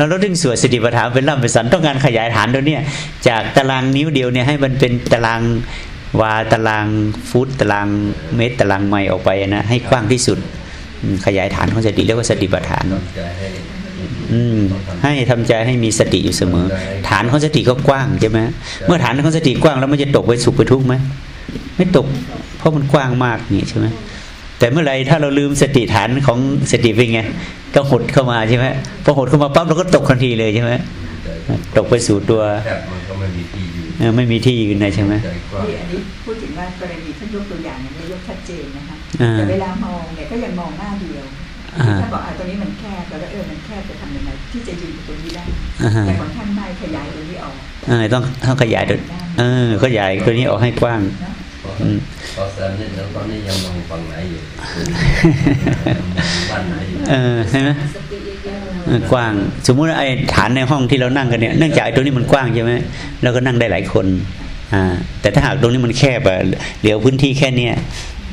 เราเราถึงสวดสติปัฏฐานเป็นลำเป็นสันต้องการขยายฐานตัวเนี้ยจากตารางนิ้วเดียวเนี่ยให้มันเป็นตารางวาตารางฟุตตารางเมตรตารางไมล์ออกไปนะให้กว้างที่สุด ขยายฐานของสติเรียกว่าสติปัฏฐานต้องใจให้อืมให้ทำใจให้มีสติอยู่เสมอ ฐานของสติก็กว้างใช่ไหมเมื่อฐานของสติกว้างแล้วมันจะตกไปสุขไปทุกข์ไหมไม่ตก เพราะมันกว้างมากนี่ใช่ไหมแต่เมื่อไรถ้าเราลืมสติฐานของสติเป็นไง ก็หดเข้ามาใช่ไหมพอหดเข้ามาปั๊บเราก็ตกทันทีเลยใช่ไหมตกไปสู่ตัวแคบมันก็ไม่มีที่อยู่เออไม่มีที่ยืนนะใช่ไหมใจกว้างนี่อันนี้พูดถึงว่ากรณีท่านยกตัวอย่างเนี่ยไม่ยกชัดเจนนะคะอ่าแต่เวลามองเนี่ยก็ยังมองหน้าเดียวอ่าถ้าบอกอะตรงนี้มันแคบแล้วก็เออมันแคบจะทำยังไงที่จะยืนอยู่ตรงนี้ได้อ่าฮะแต่ของท่านไม่ขยายตรงนี้ออกเออต้องต้องขยายตัวเออขยายตัวนี้ออกให้กว้าง นะเพราะอืมเพราะแซมเนี่ยตอนนี้ยังมองฝั่งไหนอยู่บ้านไหนอยู่เออใช่ไหมเออกว้าง สมมุติว่าไอ้ฐานในห้องที่เรานั่งกันเนี่ยเนื่องจากไอ้ตรงนี้มันกว้างใช่ไหมเราก็นั่งได้หลายคนอ่าแต่ถ้าหากตรงนี้มันแคบอะเหลือพื้นที่แค่เนี้ย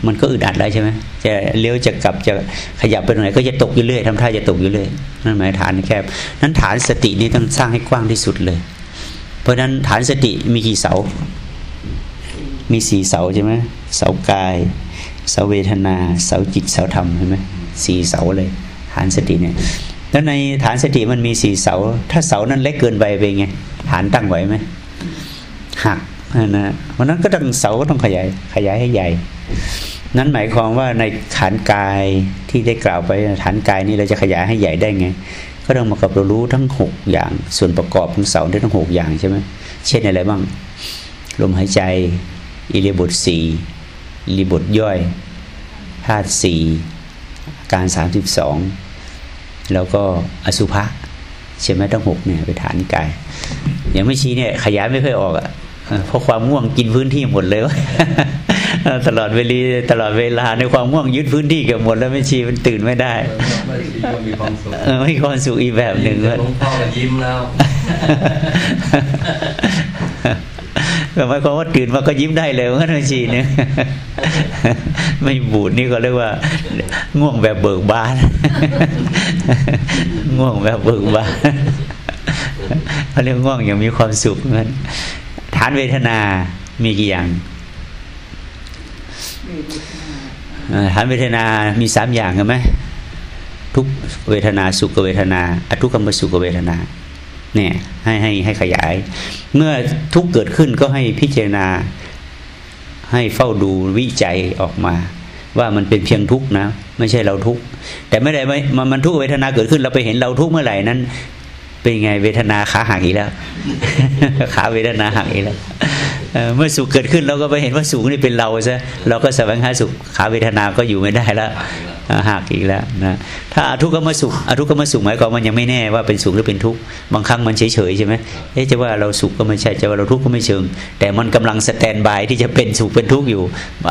มันก็อึดอัดแล้วใช่ไหมจะเลี้ยวจะกลับจะขยับไปตรงไหนก็จะตกอยู่เรื่อยทำท่าจะตกอยู่เรื่อยนั่นหมายฐานแคบนั้นฐานสตินี่ต้องสร้างให้กว้างที่สุดเลย เพราะฉะนั้นฐานสติมีกี่เสา มีสี่เสาใช่ไหมเสากาย เสาเวทนา เสาจิต เสาธรรมใช่ไหมสี่เสาเลยฐานสติเนี่ยแล้วในฐานสติมันมีสี่เสา ถ้าเสานั้นเล็กเกินไปเป็นไงฐานตั้งไหวไหมหักนะเพราะนั้นก็ต้องเสาก็ต้องขยายขยายให้ใหญ่ นั้นหมายความว่าในฐานกายที่ได้กล่าวไปฐานกายนี่เราจะขยายให้ใหญ่ได้ไง ก็ต้องมากับเรารู้ทั้งหกอย่าง ส่วนประกอบของเสาได้ทั้งหกอย่างใช่ไหมเช่นอะไรบ้างลมหายใจ อิริยาบถสี่อิริยาบถย่อยธาตุสี่การสามสิบสองแล้วก็อสุภะใช่ไหมทั้งหกเนี่ยไปฐานกายอย่างไม่ชี้เนี่ยขยายไม่ค่อยออกอะ่ะเออเพราะความง่วงกินพื้นที่หมดเลยวะตลอดเวลีตลอดเวลาในความง่วงยึดพื้นที่เกือบหมดแล้วไม่ชี้มันตื่นไม่ได้ไม่ชีก็มีความสุขเออไม่มีความสุขอีกแบบหนึ่งหลวงพ่อก็ยิ้มแล้ว ก็หมายความว่าตื่นมาก็ยิ้มได้เลยว่านาทีนึงไม่บูดนี่ก็เรียกว่า ง่วงแบบเบิกบาน ง่วงแบบเบิกบานเขาเรียกง่วงอย่างมีความสุขเหมือนฐานเวทนา มีกี่อย่างเวทนาเอ่อฐานเวทนา มีสามอย่างใช่ไหมทุกเวทนาสุขเวทนา อทุกขมสุขเวทนา เนี่ยให้ให้ให้ขยาย เมื่อทุกเกิดขึ้นก็ให้พิจารณาให้เฝ้าดูวิจัยออกมา ว่ามันเป็นเพียงทุกข์นะ ไม่ใช่เราทุกข์แต่ไม่ได้ไม่มันมันทุกขเวทนาเกิดขึ้นเราไปเห็นเราทุกขเมื่อไหร่นั้น เป็นไงเวทนาขาหักอีกแล้ว ขาเวทนาหักอีกแล้วเมื่อสุขเกิดขึ้นเราก็ไปเห็นว่าสุขนี่เป็นเราซะเราก็แสวงหาสุขขาเวทนาก็อยู่ไม่ได้แล้ว หักอีกแล้วนะถ้าอทุกขมสุขอทุกขมสุขหมายความมันยังไม่แน่ว่าเป็นสุขหรือเป็นทุกข์บางครั้งมันเฉยเฉยใช่ไหมเอ๊ะจะว่าเราสุขก็ไม่ใช่จะว่าเราทุกข์ก็ไม่เชิง แต่มันกำลังสแตนบายที่จะเป็นสุขเป็นทุกข์อยู่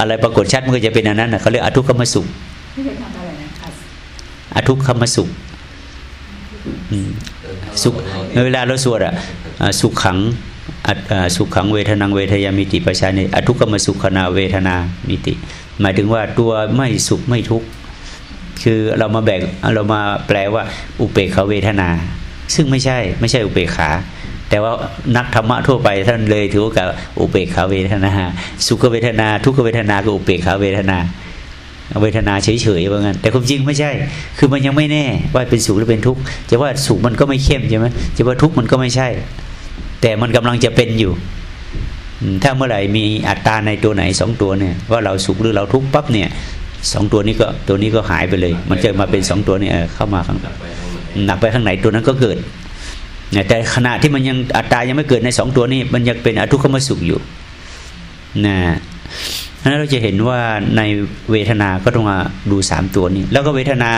อะไรปรากฏชัดมันก็จะเป็นอันนั้นนะเขาเรียกอทุกขมสุขอทุกขมสุขอืมสุขเวลาเราสวดอะสุขขังสุขขังเวทนังเวทยามิติประชาเนอทุกขมสุขนาเวทนามิติ หมายถึงว่าตัวไม่สุขไม่ทุกข์ คือเรามาแบ่งเรามาแปลว่า อุเบกขาเวทนา ซึ่งไม่ใช่ไม่ใช่อุเบกขา แต่ว่านักธรรมะทั่วไปท่านเลยถือว่ากับอุเบกขาเวทนา สุขเวทนา ทุกขเวทนาก็อุเบกขาเวทนาเวทนาเฉยๆว่างั้นแต่ความจริงไม่ใช่ คือมันยังไม่แน่ว่าเป็นสุขหรือเป็นทุกข์จะว่าสุขมันก็ไม่เข้มใช่ไหมจะว่าทุกข์มันก็ไม่ใช่ แต่มันกำลังจะเป็นอยู่ ถ้าเมื่อไหร่มีอัตราในตัวไหนสองตัวเนี่ย ว่าเราสุขหรือเราทุกข์ปั๊บเนี่ย สองตัวนี้ก็ตัวนี้ก็หายไปเลย มันจะมาเป็นสองตัวนี้เข้ามาข้างหนักไปข้างไหนตัวนั้นก็เกิดแต่ขณะที่มันยังอัตรายังไม่เกิดในสองตัวนี้ มันยังเป็นอทุกขมสุขอยู่นะนั้นเราจะเห็นว่าในเวทนาก็ต้องมาดูสามตัวนี้ แล้วก็เวทนา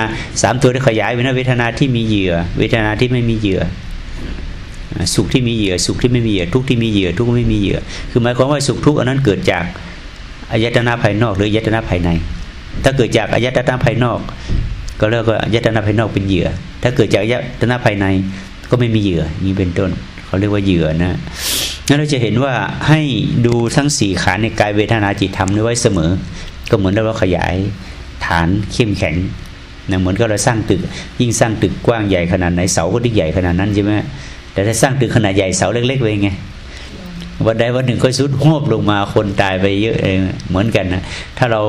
สามตัวที่ขยายเป็นเวทนาที่มีเหยื่อ เวทนาที่ไม่มีเหยื่อ สุขที่มีเหยื่อ สุขที่ไม่มีเหยื่อ ทุกข์ที่มีเหยื่อ ทุกข์ไม่มีเหยื่อ คือหมายความว่าสุขทุกข์อันนั้นเกิดจากอายตนะภายนอกหรืออายตนะภายใน ถ้าเกิดจากอายตนะภายนอก ก็เรียกว่าอายตนะภายนอกเป็นเหยื่อ ถ้าเกิดจากอายตนะภายในก็ไม่มีเหยื่ออย่างนี้เป็นต้นเขาเรียกว่าเหยื่อนะงั้นเราจะเห็นว่าให้ดูทั้งสี่ขาในกายเวทนาจิตธรรมนี้ไว้เสมอ ก็เหมือนเราขยายฐานเข้มแข็งนะเหมือนกับเราสร้างตึก ยิ่งสร้างตึกกว้างใหญ่ขนาดไหนเสาก็ยิ่งใหญ่ขนาดนั้นใช่ไหมแต่ถ้าสร้างตึกขนาดใหญ่เสาเล็กๆไปไง วันใดวันหนึ่งก็สุดโหบลงมาคนตายไปเยอะเองเหมือนกันนะถ้าเรา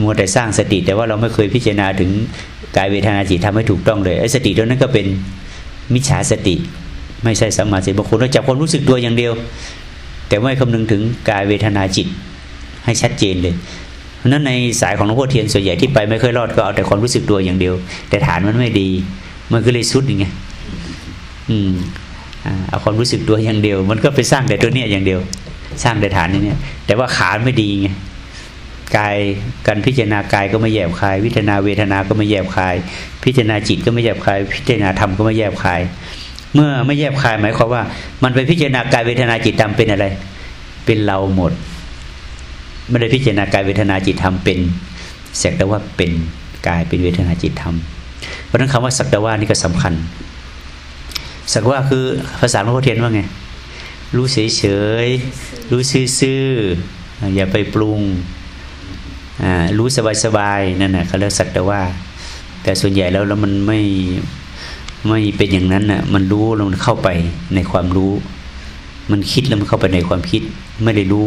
มัวแต่สร้างสติ แต่ว่าเราไม่เคยพิจารณาถึงกายเวทนาจิตทำให้ถูกต้องเลยไอ้สติตัวนั้นก็เป็นมิจฉาสติ ไม่ใช่สัมมาสติบางคนเราจับความรู้สึกตัวอย่างเดียว แต่ไม่คำนึงถึงกายเวทนาจิตให้ชัดเจนเลยเพราะนั้นในสายของหลวงพ่อเทียนส่วนใหญ่ที่ไปไม่เคยรอดก็เอาแต่ความรู้สึกตัวอย่างเดียว แต่ฐานมันไม่ดี มันก็เลยสุดอย่างไงอืมอ่า เอาความรู้สึกตัวอย่างเดียว มันก็ไปสร้างแต่ตัวเนี้ยอย่างเดียว สร้างแต่ฐานนี้เนี่ย แต่ว่าขาไม่ดีไงกายการพิจารณากายก็ไม่แยบคาย พิจารณาเวทนาก็ไม่แยบคาย พิจารณาจิตก็ไม่แยบคาย พิจารณาธรรมก็ไม่แยบคาย เมื่อไม่แยบคายหมายความว่า มันไปพิจารณากายเวทนาจิตธรรมเป็นอะไร เป็นเราหมดไม่ได้พิจารณากายเวทนาจิตธรรมเป็นสักแต่ว่าเป็นกายเป็นเวทนาจิตธรรมเพราะนั้นคำว่าสักแต่ว่านี่ก็สำคัญ สักว่าคือภาษาหลวงพ่อเทียนว่าไง รู้เฉยๆรู้ซื่อๆอย่าไปปรุงอ่ารู้สบายๆนั่นแหะเขาเรียกสักแต่ว่า แต่ส่วนใหญ่แล้วแล้วมันไม่ไม่เป็นอย่างนั้นน่ะ มันรู้แล้วมันเข้าไปในความรู้ มันคิดแล้วมันเข้าไปในความคิดไม่ได้รู้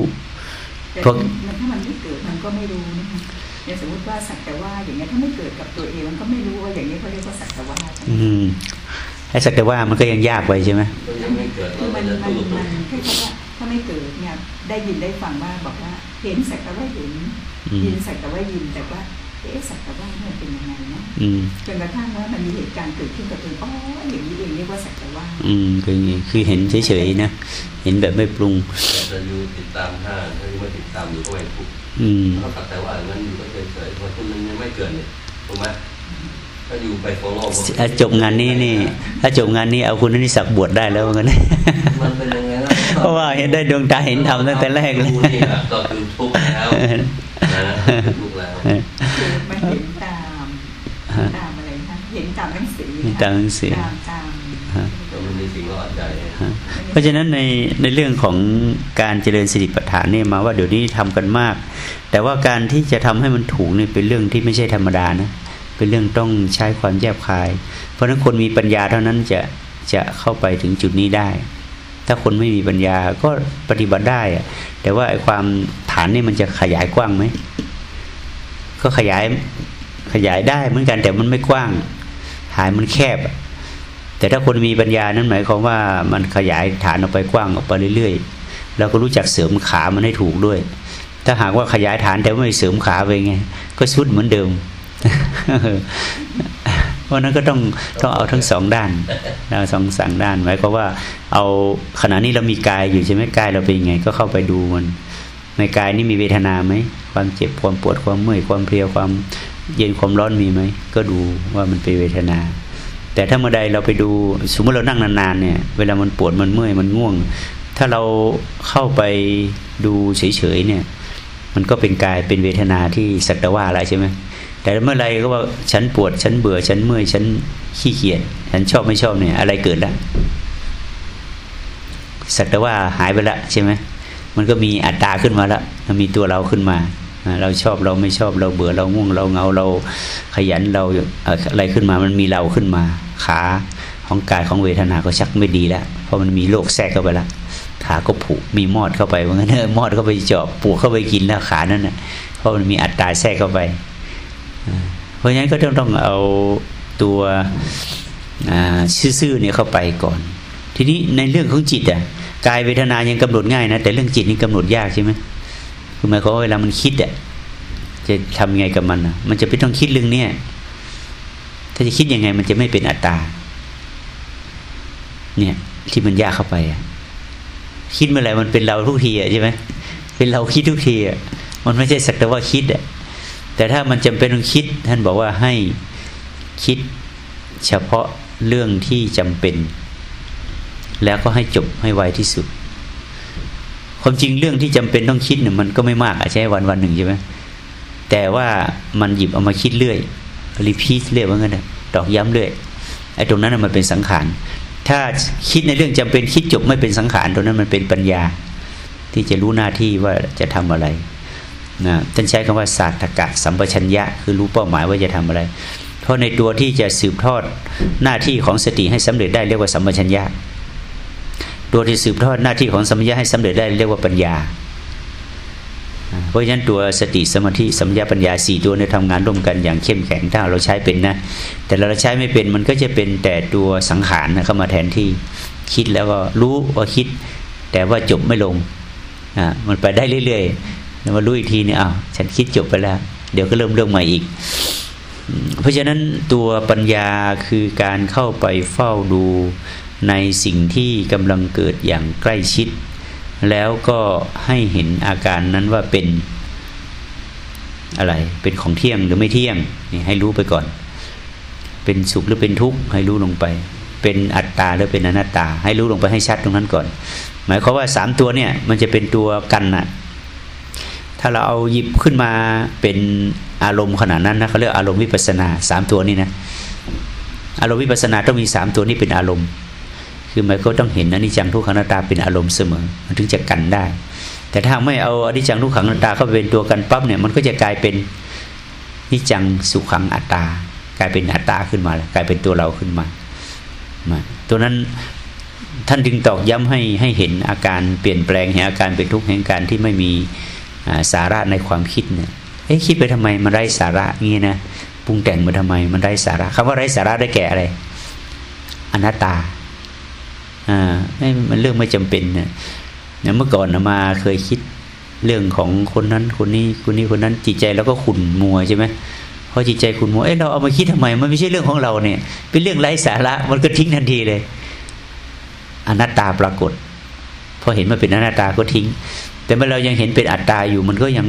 แต่พวกมันถ้ามันไม่เกิดมันก็ไม่รู้นะคะอย่างสมมติว่าสักแต่ว่าอย่างเงี้ยถ้าไม่เกิดกับตัวเองมันก็ไม่รู้ว่าอย่างนี้เขาเรียกว่าสักแต่ว่าอืม ไอ้สักแต่ว่ามันก็ยังยากไปใช่ไหมก็ยังไม่เกิดคืเราอก็มันจะมันสู้มันแค่คำว่าถ้าไม่เกิดเนี่ยได้ยินได้ฟังว่าบอกว่า เห็นสักแต่ว่าเห็นอืมยินสักแต่ว่ายินแต่ว่าเอ๊ะสักแต่ว่าเนี่ยเป็นยังไงนะอืมจนกระทั่งว่ามันมีเหตุการณ์เกิดขึ้นกับตัวเองอ๋ออย่างนี้เองเรียกว่าสักแต่ว่า อืมคืออย่างงี้คือเห็นเฉยๆนะเห็นแบบไม่ปรุงเราจะอยู่ติดตามห้าถ้ายังไม่ติดตามอยู่ก็ไม่ทุกข์อืมถ้าสักแต่ว่างั้นอยู่ก็เฉยๆเพราะคุณมันยังไม่เกิดเนี่ยถูกไหม จบงานนี้นี่ ถ้าจบงานนี้เอาคุณนิสักดิ์บวชได้แล้วงั้นมันเป็นยังไงล่ะเพราะว่าเห็นได้ดวงตาเห็นธรรมตั้งแต่แรกเลยรู้นี่แหละก็คือทุกข์แล้วนะทุกข์แล้วคือมันเห็นตามตามอะไรนะเห็นตามหนังสือเห็นตามหนังสือตามตามก็มันมีสิ่งรอดใจเพราะฉะนั้นในในเรื่องของการเจริญสติปัฏฐานเนี่ยมาว่าเดี๋ยวนี้ทำกันมาก แต่ว่าการที่จะทำให้มันถูกนี่เป็นเรื่องที่ไม่ใช่ธรรมดานะ เป็นเรื่องต้องใช้ความแยบคาย เพราะฉะนั้นคนมีปัญญาเท่านั้นจะจะเข้าไปถึงจุดนี้ได้ ถ้าคนไม่มีปัญญาก็ปฏิบัติได้แต่ว่าไอ้ความฐานนี่มันจะขยายกว้างไหมก็ขยายขยายได้เหมือนกันแต่มันไม่กว้างฐานมันแคบ แต่ถ้าคนมีปัญญานั้นหมายความว่ามันขยายฐานออกไปกว้างออกไปเรื่อยๆเราก็รู้จักเสริมขามันให้ถูกด้วย ถ้าหากว่าขยายฐานแต่ไม่เสริมขาไปไง ก็สุดเหมือนเดิม เพราะนั้นก็ต้องต้องเอาทั้งสองด้านเอาสองสังด้านหมายความว่า เอาขณะนี้เรามีกายอยู่ใช่ไหมกายเราเป็นยังไง ก็เข้าไปดูมัน ในกายนี่มีเวทนาไหมความเจ็บความปวดความเมื่อยความเพลียความเย็นความร้อนมีไหมก็ดูว่ามันเป็นเวทนา แต่ถ้าเมื่อใดเราไปดูสมมติเรานั่งนานๆเนี่ย เวลามันปวดมันเมื่อยมันง่วง ถ้าเราเข้าไปดูเฉยๆเนี่ย มันก็เป็นกายเป็นเวทนาที่สักแต่ว่าอะไรใช่ไหม แต่เมื่อไรก็ว่าฉันปวด ฉันเบื่อ ฉันเมื่อย ฉันขี้เกียจ ฉันชอบไม่ชอบเนี่ย อะไรเกิดแล้วสักแต่ว่าหายไปละใช่ไหมมันก็มีอัตตาขึ้นมาแล้วมันมีตัวเราขึ้นมา เราชอบเราไม่ชอบเราเบื่อเราง่วงเราเงาเราขยันเราอะไรขึ้นมา มันมีเราขึ้นมา ขาของกายของเวทนาก็ชักไม่ดีแล้วเพราะมันมีโรคแทรกเข้าไปแล้วขาก็ผุมีมอดเข้าไปว่างั้นเถอะมอดเข้าไปเจาะปวกเข้าไปกินแล้วขานั่นน่ะเพราะมันมีอัตตาแทรกเข้าไป เพราะฉะนั้นก็ต้องต้องเอาตัวซื่อๆเนี่ยเข้าไปก่อน ทีนี้ในเรื่องของจิตอะกายเวทนายังกำหนดง่ายนะ แต่เรื่องจิตนี่กำหนดยากใช่ไหมคือหมายความว่าเวลามันคิดอะจะทำไงกับมันอะ มันจะไปต้องคิดเรื่องเนี้ยถ้าจะคิดยังไง มันจะไม่เป็นอัตตา เนี่ยที่มันยากเข้าไปอะคิดเมื่อไหร่มันเป็นเราทุกทีอะใช่ไหมเป็นเราคิดทุกทีอะมันไม่ใช่สักแต่ว่าคิดอะ แต่ถ้ามันจำเป็นต้องคิด ท่านบอกว่าให้คิดเฉพาะเรื่องที่จำเป็น แล้วก็ให้จบให้ไวที่สุด ความจริงเรื่องที่จำเป็นต้องคิดเนี่ยมันก็ไม่มากอะใช่วันวันหนึ่งใช่ไหมแต่ว่ามันหยิบเอามาคิดเรื่อยรีพีทเรื่อยว่างั้นนะดอกย้ำเรื่อยไอ้ตรงนั้นมันเป็นสังขารถ้าคิดในเรื่องจำเป็นคิดจบไม่เป็นสังขารตรงนั้นมันเป็นปัญญา ที่จะรู้หน้าที่ว่าจะทำอะไร นะท่านใช้คำว่าศาสตกะสัมปชัญญะคือรู้เป้าหมายว่าจะทำอะไร เพราะในตัวที่จะสืบทอดหน้าที่ของสติให้สำเร็จได้เรียกว่าสัมปชัญญะ ตัวที่สืบทอดหน้าที่ของสัมปชัญญะให้สำเร็จได้เรียกว่าปัญญา เพราะฉะนั้นตัวสติสมาธิสัมปชัญญะปัญญาสี่ตัวเนี่ยทำงานร่วมกันอย่างเข้มแข็งถ้าเราใช้เป็นนะ แต่เราใช้ไม่เป็นมันก็จะเป็นแต่ตัวสังขารเข้ามาแทนที่คิดแล้วก็รู้ว่าคิด แต่ว่าจบไม่ลงอ่ามันไปได้เรื่อยๆ แล้วมารู้อีกทีเนี่ยอ้าวฉันคิดจบไปแล้ว เดี๋ยวก็เริ่มเรื่องใหม่อีก เพราะฉะนั้นตัวปัญญาคือการเข้าไปเฝ้าดูในสิ่งที่กำลังเกิดอย่างใกล้ชิด แล้วก็ให้เห็นอาการนั้นว่าเป็นอะไร เป็นของเที่ยงหรือไม่เที่ยงนี่ให้รู้ไปก่อน เป็นสุขหรือเป็นทุกข์ให้รู้ลงไป เป็นอัตตาหรือเป็นอนัตตา ให้รู้ลงไปให้ชัดตรงนั้นก่อน หมายความว่าสามตัวเนี่ยมันจะเป็นตัวกันน่ะ ถ้าเราเอาหยิบขึ้นมาเป็นอารมณ์ขนาดนั้นนะเขาเรียกอารมณ์วิปัสนาสามตัวนี้นะอารมณ์วิปัสนาต้องมีสามตัวนี้เป็นอารมณ์ คือหมายก็ต้องเห็นอนิจจังทุกขังนัตาเป็นอารมณ์เสมอ มันถึงจะกันได้ แต่ถ้าไม่เอาอนิจจังทุกขังนัตาเข้าเป็นตัวกันปั๊บเนี่ยมันก็จะกลายเป็นนิจังสุขังอัตตากลายเป็นอัตตาขึ้นมากลายเป็นตัวเราขึ้นมามาตัวนั้นท่านจึงตอกย้ำให้ให้เห็นอาการเปลี่ยนแปลงเห็นอาการเป็นทุกข์แห่งการที่ไม่มี สาระในความคิดเนี่ยเอ๊ะคิดไปทำไมมันไร้สาระงี้นะปรุงแต่งมาทำไมมันไร้สาระคำว่าไร้สาระได้แก่อะไรอนัตตาอ่าไม่มันเรื่องไม่จำเป็นเนะเมื่อก่อนมาเคยคิดเรื่องของคนนั้นคนนี้คนนี้คนนั้นจิตใจแล้วก็ขุ่นมัวใช่ไหมพอจิตใจขุ่นมัวเอ้เราเอามาคิดทำไม มันไม่ใช่เรื่องของเราเนี่ย เป็นเรื่องไร้สาระมันก็ทิ้งทันทีเลย อนัตตาปรากฏ พอเห็นมันเป็นอนัตตาก็ทิ้ง แต่เมื่อเรายังเห็นเป็นอัตตาอยู่ มันก็ยัง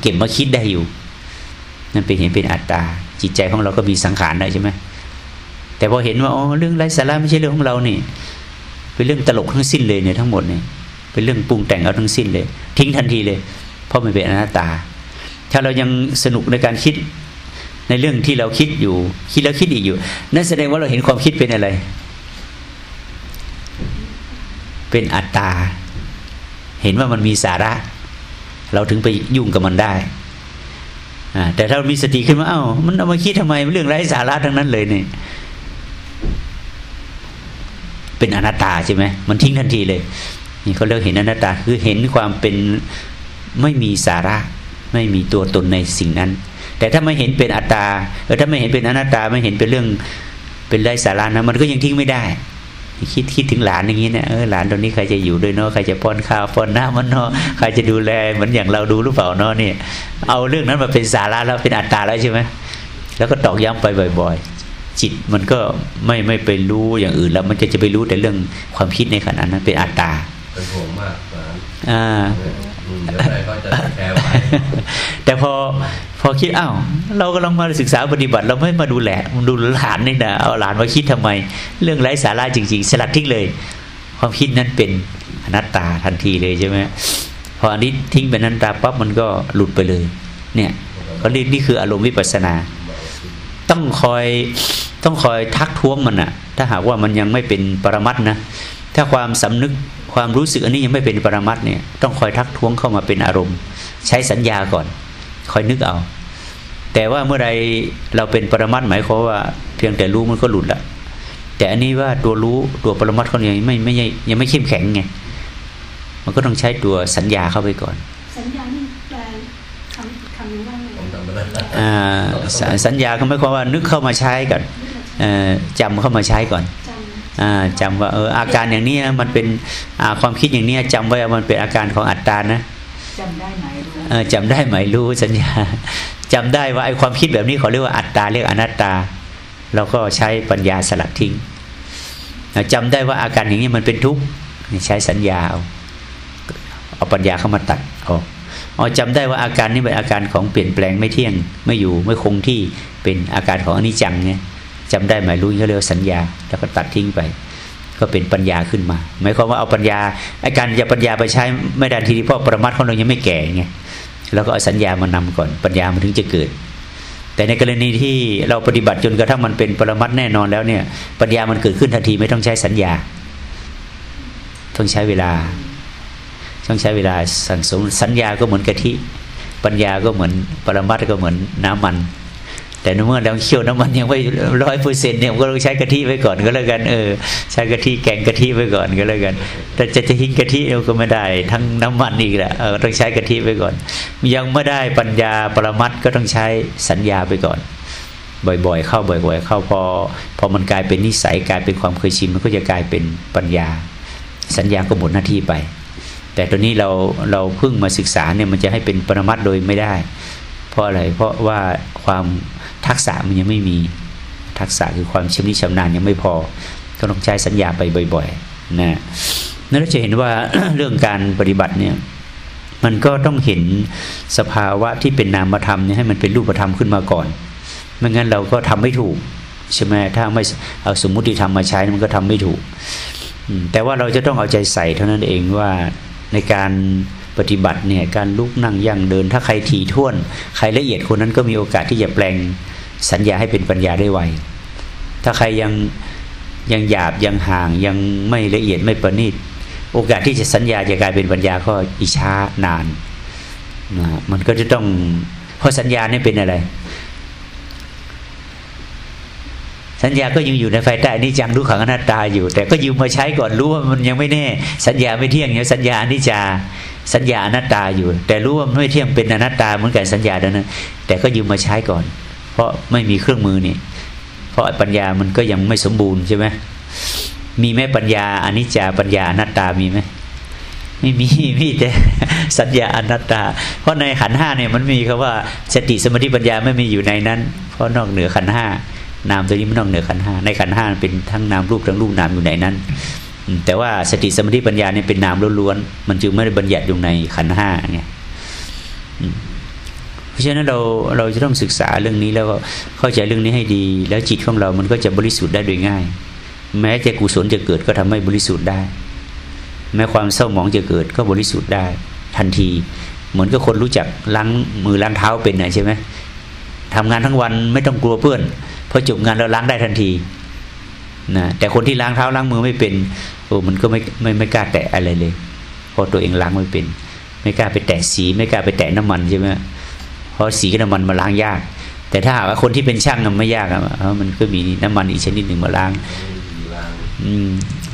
เก็บมาคิดได้อยู่ นั่นเป็นเห็นเป็นอัตตา จิตใจของเราก็มีสังขารได้ใช่ไหมแต่พอเห็นว่าอ๋อเรื่องไร้สาระไม่ใช่เรื่องของเรานี่ เป็นเรื่องตลกทั้งสิ้นเลยเนี่ยทั้งหมดเนี่ยเป็นเรื่องปรุงแต่งเอาทั้งสิ้นเลย ทิ้งทันทีเลย เพราะมันเป็นอนัตตา ถ้าเรายังสนุกในการคิดในเรื่องที่เราคิดอยู่ คิดแล้วคิดอีกอยู่ นั่นแสดงว่าเราเห็นความคิดเป็นอะไร เป็นอัตตา เห็นว่ามันมีสาระ เราถึงไปยุ่งกับมันได้แต่ถ้ามีสติขึ้นมาเอา้ามันเอามาคิดทำไมเรื่องไร้สาระทั้งนั้นเลยเนี่ยเป็นอนัตตาใช่ไหมมันทิ้งทันทีเลย นี่เขาเรียกเห็นอนัตตาคือเห็นความเป็นไม่มีสาระ ไม่มีตัวตนในสิ่งนั้น แต่ถ้าไม่เห็นเป็นอัตตาเออถ้าไม่เห็นเป็นอนัตตาไม่เห็นเป็นเรื่องเป็นไร้สาระนะมันก็ยังทิ้งไม่ได้ คิดคิดถึงหลานอย่างนี้เนี่ยเออหลานตอนนี้ใครจะอยู่ด้วยเนาะใครจะป้อนข้าวป้อนน้ำมันเนาะใครจะดูแลเหมือนอย่างเราดูหรือเปล่าเนาะเนี่ยเอาเรื่องนั้นมาเป็นสาระแล้วเป็นอัตตาแล้วใช่ไหมแล้วก็ตอกย้ำไปบ่อย ๆ จิตมันก็ไม่ไม่ไปรู้อย่างอื่นแล้ว มันจะจะไปรู้แต่เรื่องความคิดในขณะนั้นเป็นอัตตาเป็นห่วงมากหลานอ่า เดี๋ยอะไรก็จะแชร์ไปแต่พอพอคิดอ้าวเรากำลังมาศึกษาปฏิบัติ เราไม่มาดูแหละดูหลานนี่นะเอาหลานมาคิดทำไม เรื่องไร้สาระจริง ๆ สลัดทิ้งเลย ความคิดนั้นเป็นอนัตตาทันทีเลยใช่ไหมพออันนี้ทิ้งเป็นอนัตตาปั๊บมันก็หลุดไปเลย เนี่ยเขาเรียกนี่คืออารมณ์วิปัสสนา ต้องคอยต้องคอยทักท้วงมันอะถ้าหากว่ามันยังไม่เป็นปรมัตนะ ถ้าความสำนึกความรู้สึกอันนี้ยังไม่เป็นปรมัตถ์เนี่ยต้องคอยทักท้วงเข้ามาเป็นอารมณ์ ใช้สัญญาก่อน คอยนึกเอา แต่ว่าเมื่อไรเราเป็นปรมัตถ์หมายความว่า เพียงแต่รู้มันก็หลุดละแต่อันนี้ว่าตัวรู้ตัวปรมัตถ์เขายังไม่ไม่ยังไม่เข้มแข็งไงมันก็ต้องใช้ตัวสัญญาเข้าไปก่อน สัญญานี่แปลคำคำนี้ว่าไงผมจำไม่ได้อ่าสสัญญาก็หมายความว่านึกเข้ามาใช้ก่อนเอ่อจำเข้ามาใช้ก่อน จำอ่าจำว่าเอออาการอย่างนี้นะมันเป็นอ่าความคิดอย่างนี้จำไว้ว่ามันเป็นอาการของอัตตานะจำได้ไหมรู้เออจำได้ไหมรู้สัญญาจำได้ว่าไอ้ความคิดแบบนี้เขาเรียกว่าอัตตาเรียกอนัตตา เราก็ใช้ปัญญาสลัดทิ้งอ่าจำได้ว่าอาการอย่างนี้มันเป็นทุกข์ใช้สัญญาเอาเอาปัญญาเข้ามาตัดออกอ๋อจำได้ว่าอาการนี้เป็นอาการของเปลี่ยนแปลงไม่เที่ยงไม่อยู่ไม่คงที่เป็นอาการของอนิจจังเนี่ย จำได้ไหมรู้เขาเรียกว่าสัญญา แล้วก็ตัดทิ้งไป ก็เป็นปัญญาขึ้นมา หมายความว่าเอาปัญญาไอ้การจะปัญญาไปใช้ไม่ได้ทีนี้เพราะปรมัตถ์ของเรายังไม่แก่ไงแล้วก็เอาสัญญามานำก่อน ปัญญามันถึงจะเกิด แต่ในกรณีที่เราปฏิบัติจนกระทั่งมันเป็นปรมัตถ์แน่นอนแล้วเนี่ย ปัญญามันเกิดขึ้นทันทีไม่ต้องใช้สัญญา ต้องใช้เวลา ต้องใช้เวลาสั่งสมสัญญาก็เหมือนกะทิ ปัญญาก็เหมือนปรมัตถ์ก็เหมือนน้ำมัน แต่เมื่อเราเคี่ยวน้ำมันยังไม่ร้อยเปอร์เซ็นต์เนี่ยก็ต้องใช้กะทิไว้ก่อนก็แล้วกันเออใช้กะทิแกงกะทิไว้ก่อนก็แล้วกัน แต่จะจะทิ้งกะทิเราก็ไม่ได้ ทั้งน้ำมันอีกแหละเออต้องใช้กะทิไว้ก่อน ยังไม่ได้ปัญญาปรมัตก็ต้องใช้สัญญาไปก่อน บ่อยๆ เข้าบ่อย ๆ เข้าพอพอมันกลายเป็นนิสัยกลายเป็นความเคยชินมันก็จะกลายเป็นปัญญา สัญญาก็หมดหน้าที่ไป แต่ตัวนี้เราเราเพิ่งมาศึกษาเนี่ยมันจะให้เป็นปรมัตโดยไม่ได้ เพราะอะไรเพราะว่าความ ทักษะมันยังไม่มีทักษะคือความชำนิชำนาญยังไม่พอ ก็ต้องใช้สัญญาไปบ่อยๆนะนั่นเราจะเห็นว่าเรื่องการปฏิบัติเนี่ยมันก็ต้องเห็นสภาวะที่เป็นนามธรรมเนี่ยให้มันเป็นรูปธรรมขึ้นมาก่อนไม่งั้นเราก็ทำไม่ถูกใช่ไหมถ้าไม่เอาสมมุติธรรมมาใช้มันก็ทำไม่ถูก แต่ว่าเราจะต้องเอาใจใส่เท่านั้นเองว่าในการปฏิบัติเนี่ยการลุกนั่งยั่งเดิน ถ้าใครถี่ถ้วน ใครละเอียดคนนั้นก็มีโอกาสที่จะแปลง สัญญาให้เป็นปัญญาได้ไว ถ้าใครยังยังหยาบยังห่างยังไม่ละเอียดไม่ประณีตโอกาสที่จะสัญญาจะกลายเป็นปัญญาก็อีช้านานนะมันก็จะต้องเพราะสัญญานี่เป็นอะไร สัญญาก็ยังอยู่ในไฟใต้นิจังรู้ขังอนัตตาอยู่ แต่ก็ยืมมาใช้ก่อนรู้ว่ามันยังไม่แน่ สัญญาไม่เที่ยงเนี่ยสัญญาอนิจจาสัญญาอนัตตาอยู่ แต่รู้ว่าไม่เที่ยงเป็นอนัตตาเหมือนกันสัญญาดังนั้นแต่ก็ยืมมาใช้ก่อน เพราะไม่มีเครื่องมือนี่ เพราะปัญญามันก็ยังไม่สมบูรณ์ใช่ไหมมีไหมปัญญาอนิจจาปัญญาอนัตตามีไหมไม่มีมีแต่สัญญาอนัตตา เพราะในขันห้าเนี่ยมันมีคาว่าสติสมาธิปัญญาไม่มีอยู่ในนั้น เพราะนอกเหนือขันห้านามตัวนี้ไม่นอกเหนือขันห้าในขันห้าเป็นทั้งนามรูปทั้งรูปนามอยู่ในนั้น แต่ว่าสติสมาธิปัญญาเนี่ยเป็นนามล้วนๆมันจึงไม่ได้บัญญัติอยู่ในขันห้าไง เพราะฉะนั้นเราเราจะต้องศึกษาเรื่องนี้แล้วก็เข้าใจเรื่องนี้ให้ดี แล้วจิตของเรามันก็จะบริสุทธิ์ได้โดยง่าย แม้จะกุศลจะเกิดก็ทำให้บริสุทธิ์ได้ แม้ความเศร้าหมองจะเกิดก็บริสุทธิ์ได้ ทันที เหมือนกับคนรู้จักล้างมือล้างเท้าเป็นนะใช่ไหมทำงานทั้งวันไม่ต้องกลัวเพื่อนพอจบงานเราล้างได้ทันทีนะแต่คนที่ล้างเท้าล้างมือไม่เป็นโอ้มันก็ไม่ไม่ไม่กล้าแตะอะไรเลยเพราะตัวเองล้างไม่เป็น ไม่กล้าไปแตะสี ไม่กล้าไปแตะน้ำมันใช่ไหม เพราะสีกับน้ำมันมาล้างยาก แต่ถ้าหากว่าคนที่เป็นช่างมันไม่ยากอะมันก็มีน้ำมันอีกชนิดหนึ่งมาล้าง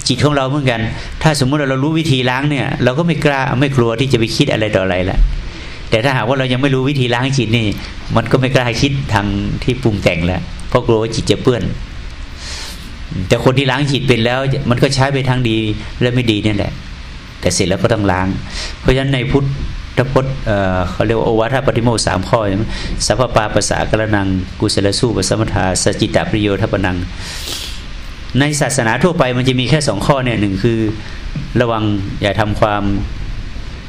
จิตของเราเหมือนกัน ถ้าสมมุติเรารู้วิธีล้างเนี่ย เราก็ไม่กล้าไม่กลัวที่จะไปคิดอะไรต่ออะไรละแต่ถ้าหากว่าเรายังไม่รู้วิธีล้างจิตนี่ มันก็ไม่กล้าคิดทางที่ปรุงแต่งแล้วเพราะกลัวว่าจิตจะเปื้อน แต่คนที่ล้างจิตเป็นแล้ว มันก็ใช้ไปทางดีและไม่ดีนี่แหละ แต่เสร็จแล้วก็ต้องล้าง เพราะฉะนั้นในพุทธ ทพจน์เขาเรียกว่าโอวาทปฏิโมกสามข้อสัพพปาภาษากระนัง กุศลสู้ปสมถาสจิตตปริโยทปนัง ในศาสนาทั่วไปมันจะมีแค่สองข้อเนี่ยหนึ่งคือระวังอย่าทำความ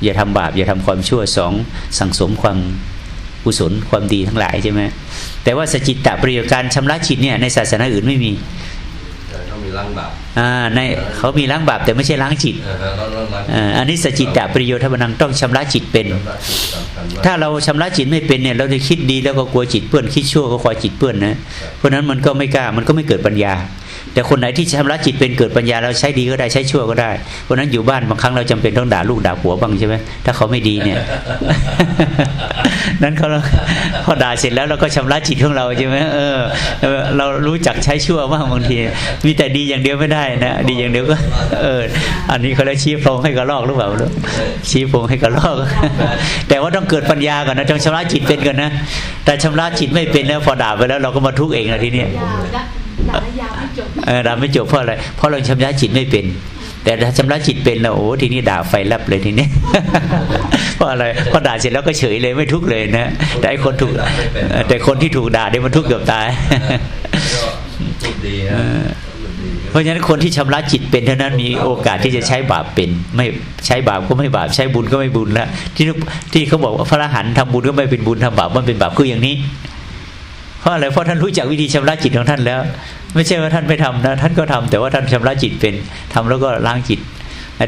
อย่าทำบาป อย่าทำความชั่วสองสั่งสมความกุศลความดีทั้งหลายใช่ไหมแต่ว่าสจิตตประโยชน์การชำระจิตเนี่ยในศาสนาอื่นไม่มี เขามีล้างบาปอ่าในเขามีล้างบาปแต่ไม่ใช่ล้างจิตเออแล้วแล้วล้างอ่าอันนี้สจิตตประโยชน์ทวนังต้องชำระจิตเป็นชำระจิตสำคัญมากถ้าเราชำระจิตไม่เป็นเนี่ย เราจะคิดดีแล้วก็กลัวจิตเปื้อนคิดชั่วก็คอยจิตเปื้อนนะเพราะฉะนั้นมันก็ไม่กล้ามันก็ไม่เกิดปัญญา แต่คนไหนที่ชำระจิตเป็นเกิดปัญญาเราใช้ดีก็ได้ใช้ชั่วก็ได้เพราะนั้นอยู่บ้านบางครั้งเราจำเป็นต้องด่าลูกด่าผัวบ้างใช่ไหมถ้าเขาไม่ดีเนี่ย นั้นเขาพอด่าเสร็จแล้วเราก็ชำระจิตของเราใช่ไหมเออเรารู้จักใช้ชั่วบ้างบางที มีแต่ดีอย่างเดียวไม่ได้นะดีอย่างเดียวก็ เออ อันนี้เขาเรียกชี้โพรงให้กระลอกหรือเปล่าชี้โพรงให้กระลอก แต่ว่าต้องเกิดปัญญาก่อนนะต้องชำระจิตเป็นก่อนนะแต่ชำระจิตไม่เป็นแล้วพอด่าไปแล้วเราก็มาทุกข์เองนะทีเนี้ เออด่าไม่จบเพราะอะไร เพราะเราชำระจิตไม่เป็น แต่ถ้าชำระจิตเป็นแล้วโอ้ทีนี้ด่าไฟแลบเลยทีนี้เพราะอะไรเพราะด่าเสร็จแล้วก็เฉยเลยไม่ทุกเลยนะแต่ไอคนถูกแต่คนที่ถูกด่าเนี่ยมันทุกเกือบตายก็พูดดีนะพูดดีเพราะฉะนั้นคนที่ชำระจิตเป็นเท่านั้นมีโอกาสที่จะใช้บาปเป็น ไม่ใช้บาปก็ไม่บาปใช้บุญก็ไม่บุญละที่ที่เขาบอกว่าพระอรหันต์ทำบุญก็ไม่เป็นบุญทำบาปมันเป็นบาปคืออย่างนี้ เพราะอะไรเพราะท่านรู้จักวิธีชำระจิตของท่านแล้ว ไม่ใช่ว่าท่านไม่ทำนะท่านก็ทำแต่ว่าท่านชำระจิตเป็นทำแล้วก็ล้างจิต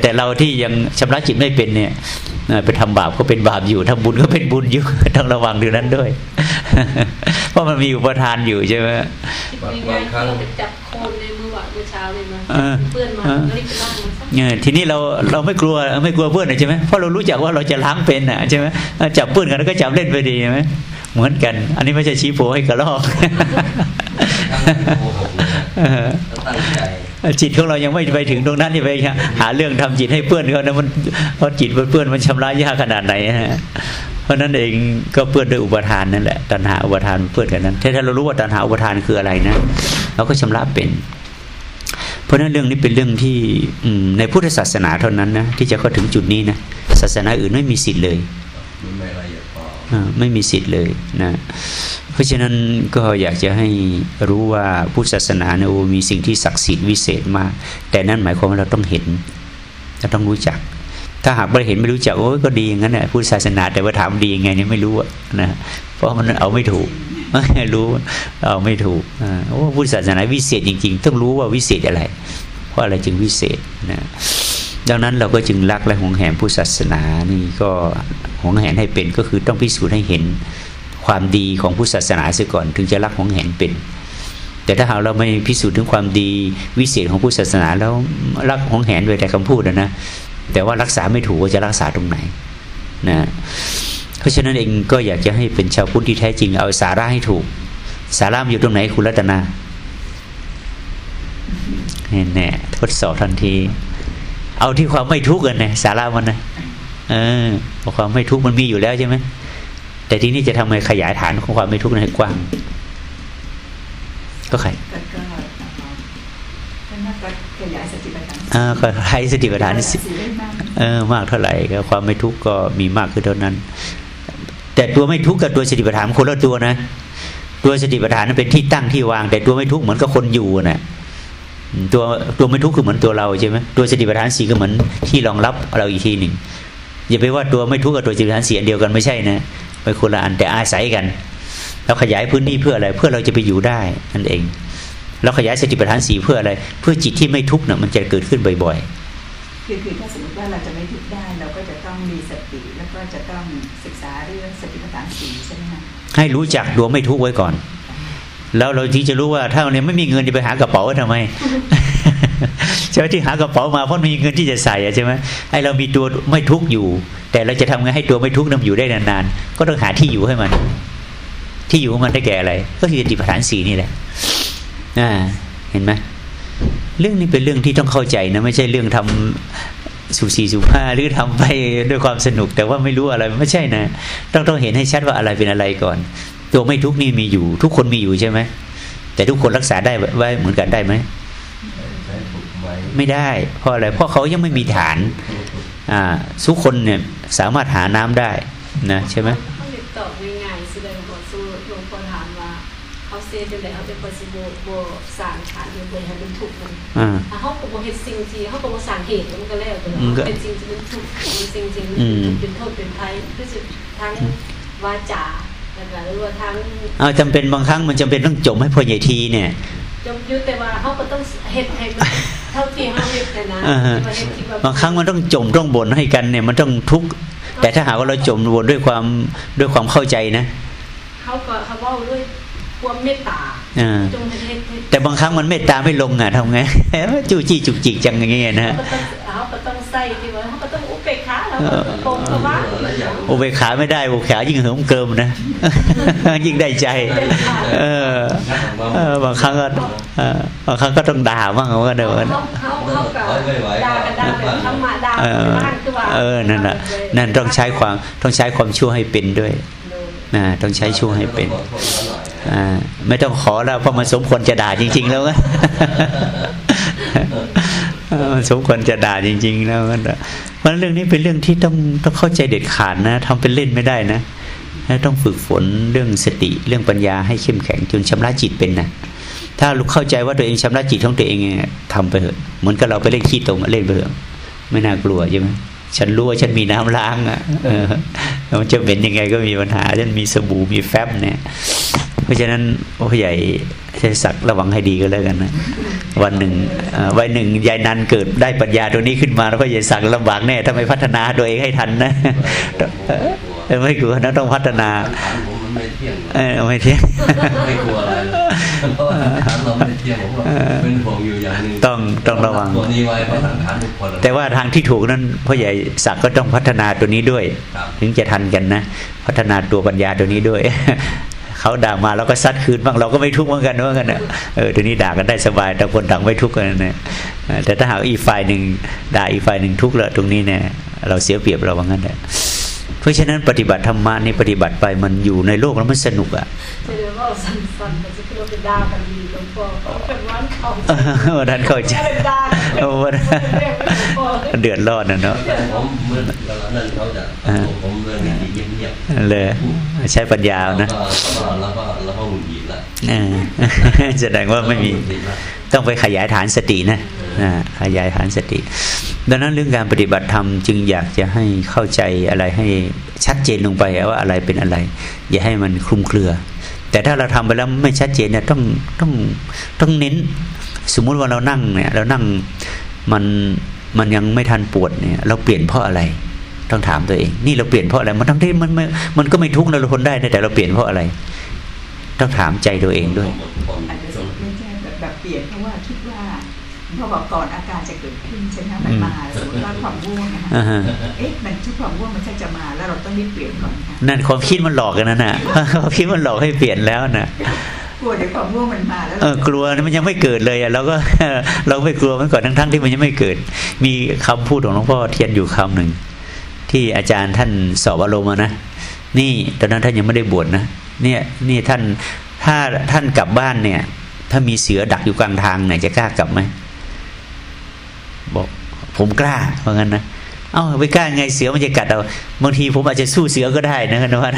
แต่เราที่ยังชำระจิตไม่เป็นเนี่ยเอ่อไปทำบาปก็เป็นบาปอยู่ทำบุญก็เป็นบุญอยู่ต้องระวังดูนั้นด้วย เพราะมันมีอุปทานอยู่ใช่ไหมคิดง่ายๆเราไปจับโคนในมือวะเมื่อเช้าเลยมาเออเปื้อนมาเออแล้วรีบไปล้างมันซะเนี่ยทีนี้เราเราไม่กลัวไม่กลัวเพื่อนใช่ไหมเพราะเรารู้จักว่าเราจะล้างเป็นอะใช่ไหมจับเพื่อนกันแล้วก็จับเล่นไปดีใช่ไหม เหมือนกัน อันนี้ไม่ใช่ชี้โผให้กระลอกทั้งโกหกนะเออตั้งใจจิตของเรายังไม่ไปถึงตรงนั้นที่ไปหาเรื่องทำจิตให้เปื้อนเขานะมันเพราะจิตมันเปื้อนมันชำระยากขนาดไหนฮะเพราะนั้นเองก็เปื้อนด้วยอุปทานนั่นแหละตัณหาอุปทานเปื้อนกันนั้นถ้าถ้าเรารู้ว่าตัณหาอุปทานคืออะไรนะเราก็ชำระเป็น เพราะฉะนั้นเรื่องนี้เป็นเรื่องที่อืมในพุทธศาสนาเท่านั้นนะที่จะเข้าถึงจุดนี้นะศาสนาอื่นไม่มีสิทธิ์เลยมัน ไม่มีสิทธิ์เลยนะเพราะฉะนั้นก็อยากจะให้รู้ว่าพุทธศาสนาเนี่ยโอ้มีสิ่งที่ศักดิ์สิทธิ์วิเศษมาก แต่นั่นหมายความว่าเราต้องเห็นเราต้องรู้จัก ถ้าหากไม่เห็นไม่รู้จักโอ้ยก็ดีอย่างนั้นแหละพุทธศาสนา แต่ว่าถามดียังไงเนี่ยไม่รู้อะนะเพราะมันเอาไม่ถูกไม่รู้เอาไม่ถูกอ่าโอ้พุทธศาสนาวิเศษจริง ๆ ต้องรู้ว่าวิเศษอะไร เพราะอะไรจึงวิเศษนะ ดังนั้นเราก็จึงรักและหวงแหนพุทธศาสนานี่ก็หวงแหนให้เป็นก็คือต้องพิสูจน์ให้เห็นความดีของพุทธศาสนาเสียก่อน ถึงจะรักหวงแหนเป็น แต่ถ้าหากเราไม่พิสูจน์ถึงความดีวิเศษของพุทธศาสนาแล้วรักหวงแหนโดยแต่คำพูดนะนะแต่ว่ารักษาไม่ถูกว่าจะรักษาตรงไหนนะเพราะฉะนั้นเองก็อยากจะให้เป็นชาวพุทธที่แท้จริงเอาสาระให้ถูก สาระมันอยู่ตรงไหนคุณรัตนาแน่ทดสอบทันที เอาที่ความไม่ทุกข์กันนะสาระมันนะเออความไม่ทุกข์มันมีอยู่แล้วใช่ไหมแต่ทีนี้จะทำไงขยายฐานของความไม่ทุกข์นั้นให้กว้าง ก็ใครก็ก็เอ่อท่านนักก็ขยายสติปัฏฐานอ่าก็ให้สติปัฏฐานสี่ได้มากเออมากเท่าไหร่ก็ความไม่ทุกข์ก็มีมากขึ้นเท่านั้น แต่ตัวไม่ทุกข์กับตัวสติปัฏฐานมันคนละตัวนะ ตัวสติปัฏฐานนั้นเป็นที่ตั้งที่วาง แต่ตัวไม่ทุกข์เหมือนกับคนอยู่นะอืม ตัวตัวไม่ทุกข์คือเหมือนตัวเราใช่ไหมตัวสติปัฏฐานสีก็เหมือนที่รองรับเราอีกทีหนึ่งอย่าไปว่าตัวไม่ทุกข์กับตัวสติปัฏฐานสีอันเดียวกันไม่ใช่นะเป็นคนละอันแต่อาศัยกันเราขยายพื้นที่เพื่ออะไร เพื่อเราจะไปอยู่ได้นั่นเอง เราขยายสติปัฏฐานสีเพื่ออะไร เพื่อจิตที่ไม่ทุกข์น่ะมันจะเกิดขึ้นบ่อยๆคือคือถ้าสมมติว่าเราจะไม่ทุกข์ได้เราก็จะต้องมีสติแล้วก็จะต้องศึกษาเรื่องสติปัฏฐานสี่ใช่ไหมคะให้รู้จักดวงไม่ทุกข์ไว้ก่อน แล้วเราที่จะรู้ว่าถ้าเราเนี่ยไม่มีเงินจะไปหากระเป๋าทำไมใช่ไหมที่หากระเป๋ามาเพราะมีเงินที่จะใส่อะใช่ไหมให้เรามีตัวไม่ทุกข์อยู่ แต่เราจะทำไงให้ตัวไม่ทุกข์นอยู่ได้นานๆก็ต้องหาที่อยู่ให้มัน ที่อยู่ของมันได้แก่อะไร ก็คือสติปัฏฐานสี่นี่แหละอ่าเห็นไหมเรื่องนี้เป็นเรื่องที่ต้องเข้าใจนะ ไม่ใช่เรื่องทำสุสีสุภาหรือทำไปด้วยความสนุก แต่ว่าไม่รู้อะไรไม่ใช่นะ ต้องต้องเห็นให้ชัดว่าอะไรเป็นอะไรก่อน ตัวไม่ทุกข์นี่มีอยู่ ทุกคนมีอยู่ใช่ไหมแต่ทุกคนรักษาได้ไว้เหมือนกันได้ไหมใช้ถูกไว้ไม่ได้ เพราะอะไรเพราะเขายังไม่มีฐานอ่าทุกคนเนี่ยสามารถหาน้ำได้นะใช่ไหมเขาเรียกตอบง่ายๆสิเลยหลวงพ่อสู้หลวงพ่อถามว่าเขาเซเป็นไรเขาจะปฏิบัติโบสร้างฐานอยู่บนให้มันถูกมันอ่าอะเขาก็บอกเหตุสิ่งที่เขาก็บอกสร้างเหตุแล้วมันก็แล้วแต่อืมก็เป็นสิ่งที่มันถูกเป็นสิ่งที่มันอืมเป็นโทษเป็นภัยคือสิทั้งวาจา แล้วก็หรือว่าทั้งเอาจำเป็นบางครั้งมันจำเป็นต้องจมให้พ่อใหญ่ทีเนี่ยจมยุทธแต่ว่าเขาก็ต้องเหตุให้มันเท่าที่เขาเหตุแต่นะอ่าฮะที่ว่าเหตุที่ว่าบางครั้งมันต้องจมต้องบ่นให้กันเนี่ยมันต้องทุกข์แต่ถ้าหากว่าเราจมบ่นด้วยความด้วยความเข้าใจนะเขาก็เขาเว่าด้วยความเมตตาอ่าจงเหตุเหตุเหตุแต่บางครั้งมันเมตตาไม่ลงอะทำไงจู้จี้จุกจิกจังอย่างเงี้ยนะ ใส่ที่ว่าเขาก็ต้องอุเบกขาแล้วก็ปรงกับว่าหลายอย่างโอเบกขาไม่ได้โอเบกขายิ่งเหิมเกิมนะ ยิ่งได้ใจ เออเออบางครั้งก็เออบางครั้งก็ต้องด่าบ้างว่าเดี๋ยวเขาเขาเขากับด่ากันด่าแบบธรรมะด่าเออบ้านคือว่าเออนั่นน่ะนั่นต้องใช้ความต้องใช้ความชั่วให้เป็นด้วยนะต้องใช้ชั่วให้เป็นขอโทษเขาหน่อยนะอ่าไม่ต้องขอแล้วเพราะมันสมควรจะด่าจริง ๆ แล้วอะเออ มันสมควรจะด่าจริง ๆ แล้วมันเพราะเรื่องนี้เป็นเรื่องที่ต้องต้องเข้าใจเด็ดขาดนะทำเป็นเล่นไม่ได้นะต้องฝึกฝนเรื่องสติเรื่องปัญญาให้เข้มแข็งจนชำระจิตเป็นนะถ้าลูกเข้าใจว่าตัวเองชำระจิตของตัวเองเนี่ยทำไปเถอะเหมือนกับเราไปเล่นขี้ตมเล่นไปเถอะไม่น่ากลัวใช่ไหมฉันรู้ว่าฉันมีน้ำล้างอะเออมันจะเป็นยังไงก็มีปัญหาฉันมีสบู่มีแฟบเนี่ย เพราะฉะนั้นพ่อใหญ่เทศศักดิ์ระวังให้ดีก็แล้วกันนะวันหนึ่งเอ่อวันหนึ่งยายนันเกิดได้ปัญญาตัวนี้ขึ้นมา แล้วพ่อใหญ่ศักดิ์ลำบากแน่ถ้าไม่พัฒนาตัวเองให้ทันนะเออไม่กลัวนะต้องพัฒนาฐานผมมันไม่เที่ยงเออไม่เที่ยงไม่กลัวอะไรเพราะว่าฐานเราไม่เที่ยงผมก็เป็นห่วงอยู่อย่างหนึงต้องต้องระวังตัวนี้ไว้เพราะสังขารทุกคนแต่ว่าทางที่ถูกนั้นพ่อใหญ่ศักดิ์ก็ต้องพัฒนาตัวนี้ด้วยครับถึงจะทันกันนะ พัฒนาตัวปัญญาตัวนี้ด้วย เขาด่ามาเราก็ซัดคืนบ้างเราก็ไม่ทุกข์เหมือนกันว่ากันนะเออทีนี้ด่ากันได้สบายแต่างคนต่างไม่ทุกข์กันนะแต่ถ้าหากอีกฝ่ายหนึ่งด่าอีกฝ่ายหนึ่งทุกข์แล้วตรงนี้เนี่ยเราเสียเปรียบเราว่างั้นแหละ เพราะฉะนั้นปฏิบัติธรรมะนี่ปฏิบัติไปมันอยู่ในโลกแล้วมันสนุกอะจะเรียกว่าสั้นๆแต่จะคิดว่าเป็นดากันดีหลวงพ่อเขาเป็นวันเขาวันนั้นเข้าใจเป็นดาเออวันนั้นเดือดร้อนนะเนาะแต่ผมเมื่อเวลานั้นเขาจะผมผมเรื่องนี้เงียบเลยใช้ปัญญาๆเอานะแล้วก็แล้วก็แล้วก็หงุดหงิดละเออแสดงว่าไม่มีหงุดหงิดละต้องไปขยายฐานสตินะอ่า ขยายฐานสติ ดังนั้นเรื่องการปฏิบัติธรรมจึงอยากจะให้เข้าใจอะไรให้ชัดเจนลงไปว่าอะไรเป็นอะไร อย่าให้มันคลุมเครือ แต่ถ้าเราทำไปแล้วไม่ชัดเจนเนี่ยต้องต้องต้องเน้น สมมุติว่าเรานั่งเนี่ยเรานั่งมันมันยังไม่ทันปวดเนี่ย เราเปลี่ยนเพราะอะไรต้องถามตัวเอง นี่เราเปลี่ยนเพราะอะไร มันทั้งที่มันม่มันก็ไม่ทุกข์เราทนได้แต่เราเปลี่ยนเพราะอะไร ต้องถามใจตัวเองด้วย พอบอกก่อนอาการจะเกิดขึ้นใช่ไหมมันมาสมมติว่าความง่วงนะคะอ่าฮะเอ๊ะมันชุดความง่วงมันใช่จะมาแล้วเราต้องรีบเปลี่ยนก่อนค่ะนั่นความคิดมันหลอกกันนั่นน่ะความคิดมันหลอกให้เปลี่ยนแล้วน่ะกลัวเดี๋ยวความง่วงมันมาแล้วเออกลัวนะมันยังไม่เกิดเลยอะเราก็เราไม่กลัวมันก่อนทั้งๆที่มันยังไม่เกิด มีคำพูดของหลวงพ่อเทียนอยู่คำหนึ่งที่อาจารย์ท่านสอบอารมณ์มานะ นี่ตอนนั้นท่านยังไม่ได้บวชนะ เนี่ยนี่ท่านถ้าท่านกลับบ้านเนี่ย ถ้ามีเสือดักอยู่กลางทางเนี่ยจะกล้ากลับไหม บอกผมกล้าเพราะงั้นนะเอ้าไปกล้าไงเสือมันจะกัดเราบางทีผมอาจจะสู้เสือก็ได้นะนะว่า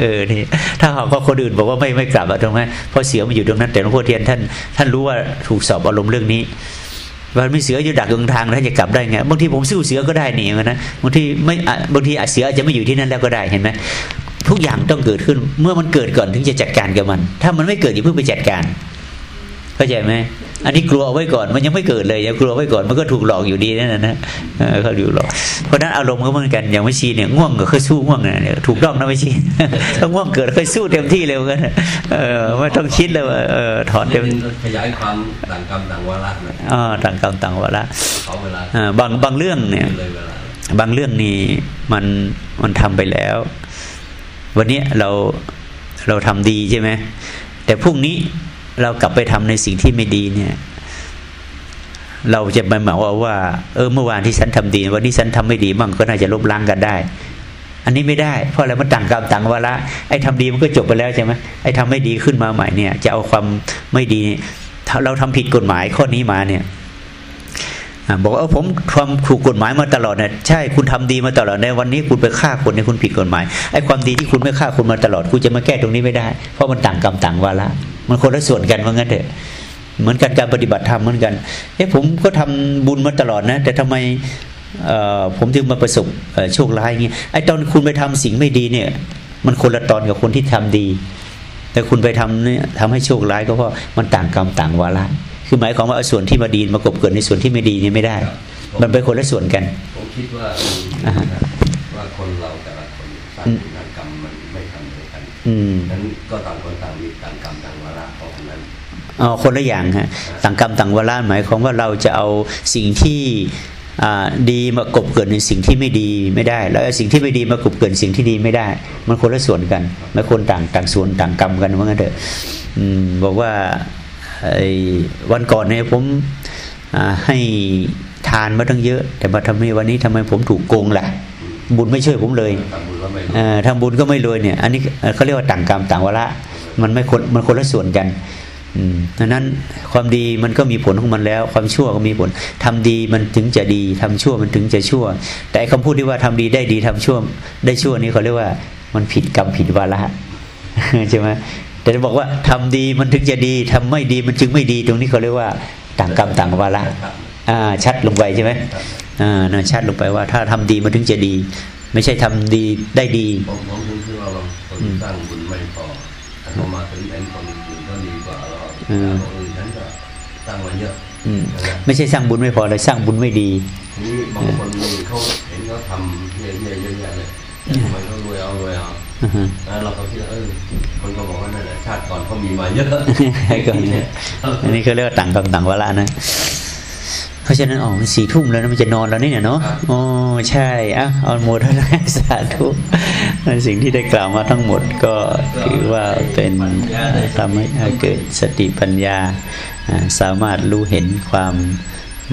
เออนี่ถ้าหากว่าคนอื่นบอกว่าไม่ไม่กลับอะตรงนั้นเพราะเสือมันอยู่ตรงนั้น แต่หลวงพ่อเทียนท่านท่านรู้ว่าถูกสอบอารมณ์เรื่องนี้ว่ามีเสืออยู่ดักอยู่กลางทางแล้วจะกลับได้ไงบางทีผมสู้เสือก็ได้นี่องนะบางทีไม่บางทีอาจเสืออาจจะไม่อยู่ที่นั่นแล้วก็ได้เห็นไหมทุกอย่างต้องเกิดขึ้นเมื่อมันเกิดก่อนถึงจะจัดการกับมัน ถ้ามันไม่เกิดอย่าเพิ่งไปจัดการ เข้าใจไหมอันนี้กลัวเอาไว้ก่อนมันยังไม่เกิดเลยยังกลัวไว้ก่อนมันก็ถูกหลอกอยู่ดีนั่นนะนะเออเขาดูหลอกเพราะฉะนั้นอารมณ์ก็เหมือนกันอย่างไม่ชีเนี่ยง่วงก็เคยสู้ง่วงนะเนี่ยถูกต้องนะไม่ชีถ้าง่วงเกิดเคยสู้เต็มที่เลยเหมือนกันเออไม่ต้องคิดเลยว่าเออถอนเต็มขยายความต่างกรรมต่างวาระหน่อยอ๋อต่างกรรมต่างวาระเขาเวลาอ่าบางบางเรื่องเนี่ยเลยเวลาบางเรื่องนี่มันมันทำไปแล้ว วันนี้เราเราทำดีใช่ไหมแต่พรุ่งนี้ เรากลับไปทำในสิ่งที่ไม่ดีเนี่ย เราจะไปหมายว่าว่า เออเมื่อวานที่ฉันทำดี วันนี้ฉันทำไม่ดีมั่งก็น่าจะลบล้างกันได้ อันนี้ไม่ได้ เพราะอะไรมันต่างกรรมต่างวาระไอ้ทำดีมันก็จบไปแล้วใช่ไหมไอ้ทำไม่ดีขึ้นมาใหม่เนี่ย จะเอาความไม่ดี เราทำผิดกฎหมายข้อนี้มาเนี่ย บอกว่าผมความถูกกฎหมายมาตลอดเนี่ยใช่คุณทำดีมาตลอดในวันนี้คุณไปฆ่าคนเนี่ยคุณผิดกฎหมายไอ้ความดีที่คุณไม่ฆ่าคนมาตลอดคุณจะมาแก้ตรงนี้ไม่ได้ เพราะมันต่างกรรมต่างวาระมันคนละส่วนกันว่างั้นเถอะเหมือนกันการปฏิบัติธรรมเหมือนกันเอ้ผมก็ทำบุญมาตลอดนะ แต่ทำไมผมถึงมาประสบโชคร้ายอย่างนี้ไอ้ตอนคุณไปทำสิ่งไม่ดีเนี่ย มันคนละตอนกับคนที่ทำดี แต่คุณไปทำเนี่ยทำให้โชคร้ายก็เพราะมันต่างกรรมต่างวาระ คือหมายความว่าเอาส่วนที่มาดีมากบเกิดในส่วนที่ไม่ดีเนี่ยไม่ได้ มันเป็นคนละส่วนกันผมคิดว่าอ่าฮะว่าคนเราแต่ละคนสร้างบุญสร้างกรรมมันไม่ทำเหมือนกันอืมนั้นก็ต่างคนต่างมีต่างกรรมต่างวาระของอันนั้นอ๋อคนละอย่างฮะต่างกรรมต่างวาระหมายความว่าเราจะเอาสิ่งที่อ่าดีมากบเกิดในสิ่งที่ไม่ดีไม่ได้ แล้วเอาสิ่งที่ไม่ดีมากบเกิดสิ่งที่ดีไม่ได้ มันคนละส่วนกันมันคนต่างต่างส่วนต่างกรรมกันว่างั้นเถอะอืมบอกว่าไอ้ วันก่อนเนี่ยผมให้ทานมาตั้งเยอะ แต่มาทำไมวันนี้ทำไมผมถูกโกงล่ะ บุญไม่ช่วยผมเลยทำบุญก็ไม่รวยเนี่ย อันนี้เขาเรียกว่าต่างกรรมต่างวาระมันไม่คนมันคนละส่วนกันอืมดังนั้นความดีมันก็มีผลของมันแล้ว ความชั่วก็มีผลทำดีมันถึงจะดีทำชั่วมันถึงจะชั่ว แต่ไอ้คำพูดที่ว่าทำดีได้ดีทำชั่ว ได้ชั่วนี่เขาเรียกว่า มันผิดกรรมผิดวาระใช่ไหม แต่จะบอกว่าทำดีมันถึงจะดีทำไม่ดีมันจึงไม่ดีตรงนี้เขาเรียกว่า ต่างกรรมต่างวาระครับอ่าชัดลงไปใช่ไหมอ่าน่าชัดลงไปว่า ถ้าทำดีมันถึงจะดี ไม่ใช่ทำดีได้ดีผมผมถึงคิดว่าบางคนสร้างบุญไม่พอทพอมาถึงเอ็นคนอื่นก็ดีกว่าเราอืมคนอื่นฉันก็ตั้งมาเยอะอืมนะไม่ใช่สร้างบุญไม่พอเลยสร้างบุญไม่ดีทีนี้บางคนนี่เขาเห็นเขาทำเยอะๆเยอะๆเลยทำไมเขารวยเอารวยเอาอือฮึ แล้วเราก็คิดว่าเออคนก็บอกว่านั่นแหละชาติก่อนเขามีมาเยอะก่อนเนี่ยอันนี้เขาเรียกว่าต่างกรรมต่างวาระนะเพราะฉะนั้นอ๋อมันสี่ทุ่มแล้วนะมันจะนอนแล้วนี่เนี่ยเนาะอ๋อใช่อะเอาโมทนาสาธุสิ่งที่ได้กล่าวมาทั้งหมดก็ถือว่าเป็นทำให้เกิดสติปัญญาอ่าสามารถรู้เห็นความ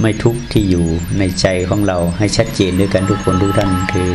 ไม่ทุกข์ที่อยู่ในใจของเราให้ชัดเจนด้วยกันทุกคนทุกท่านคือ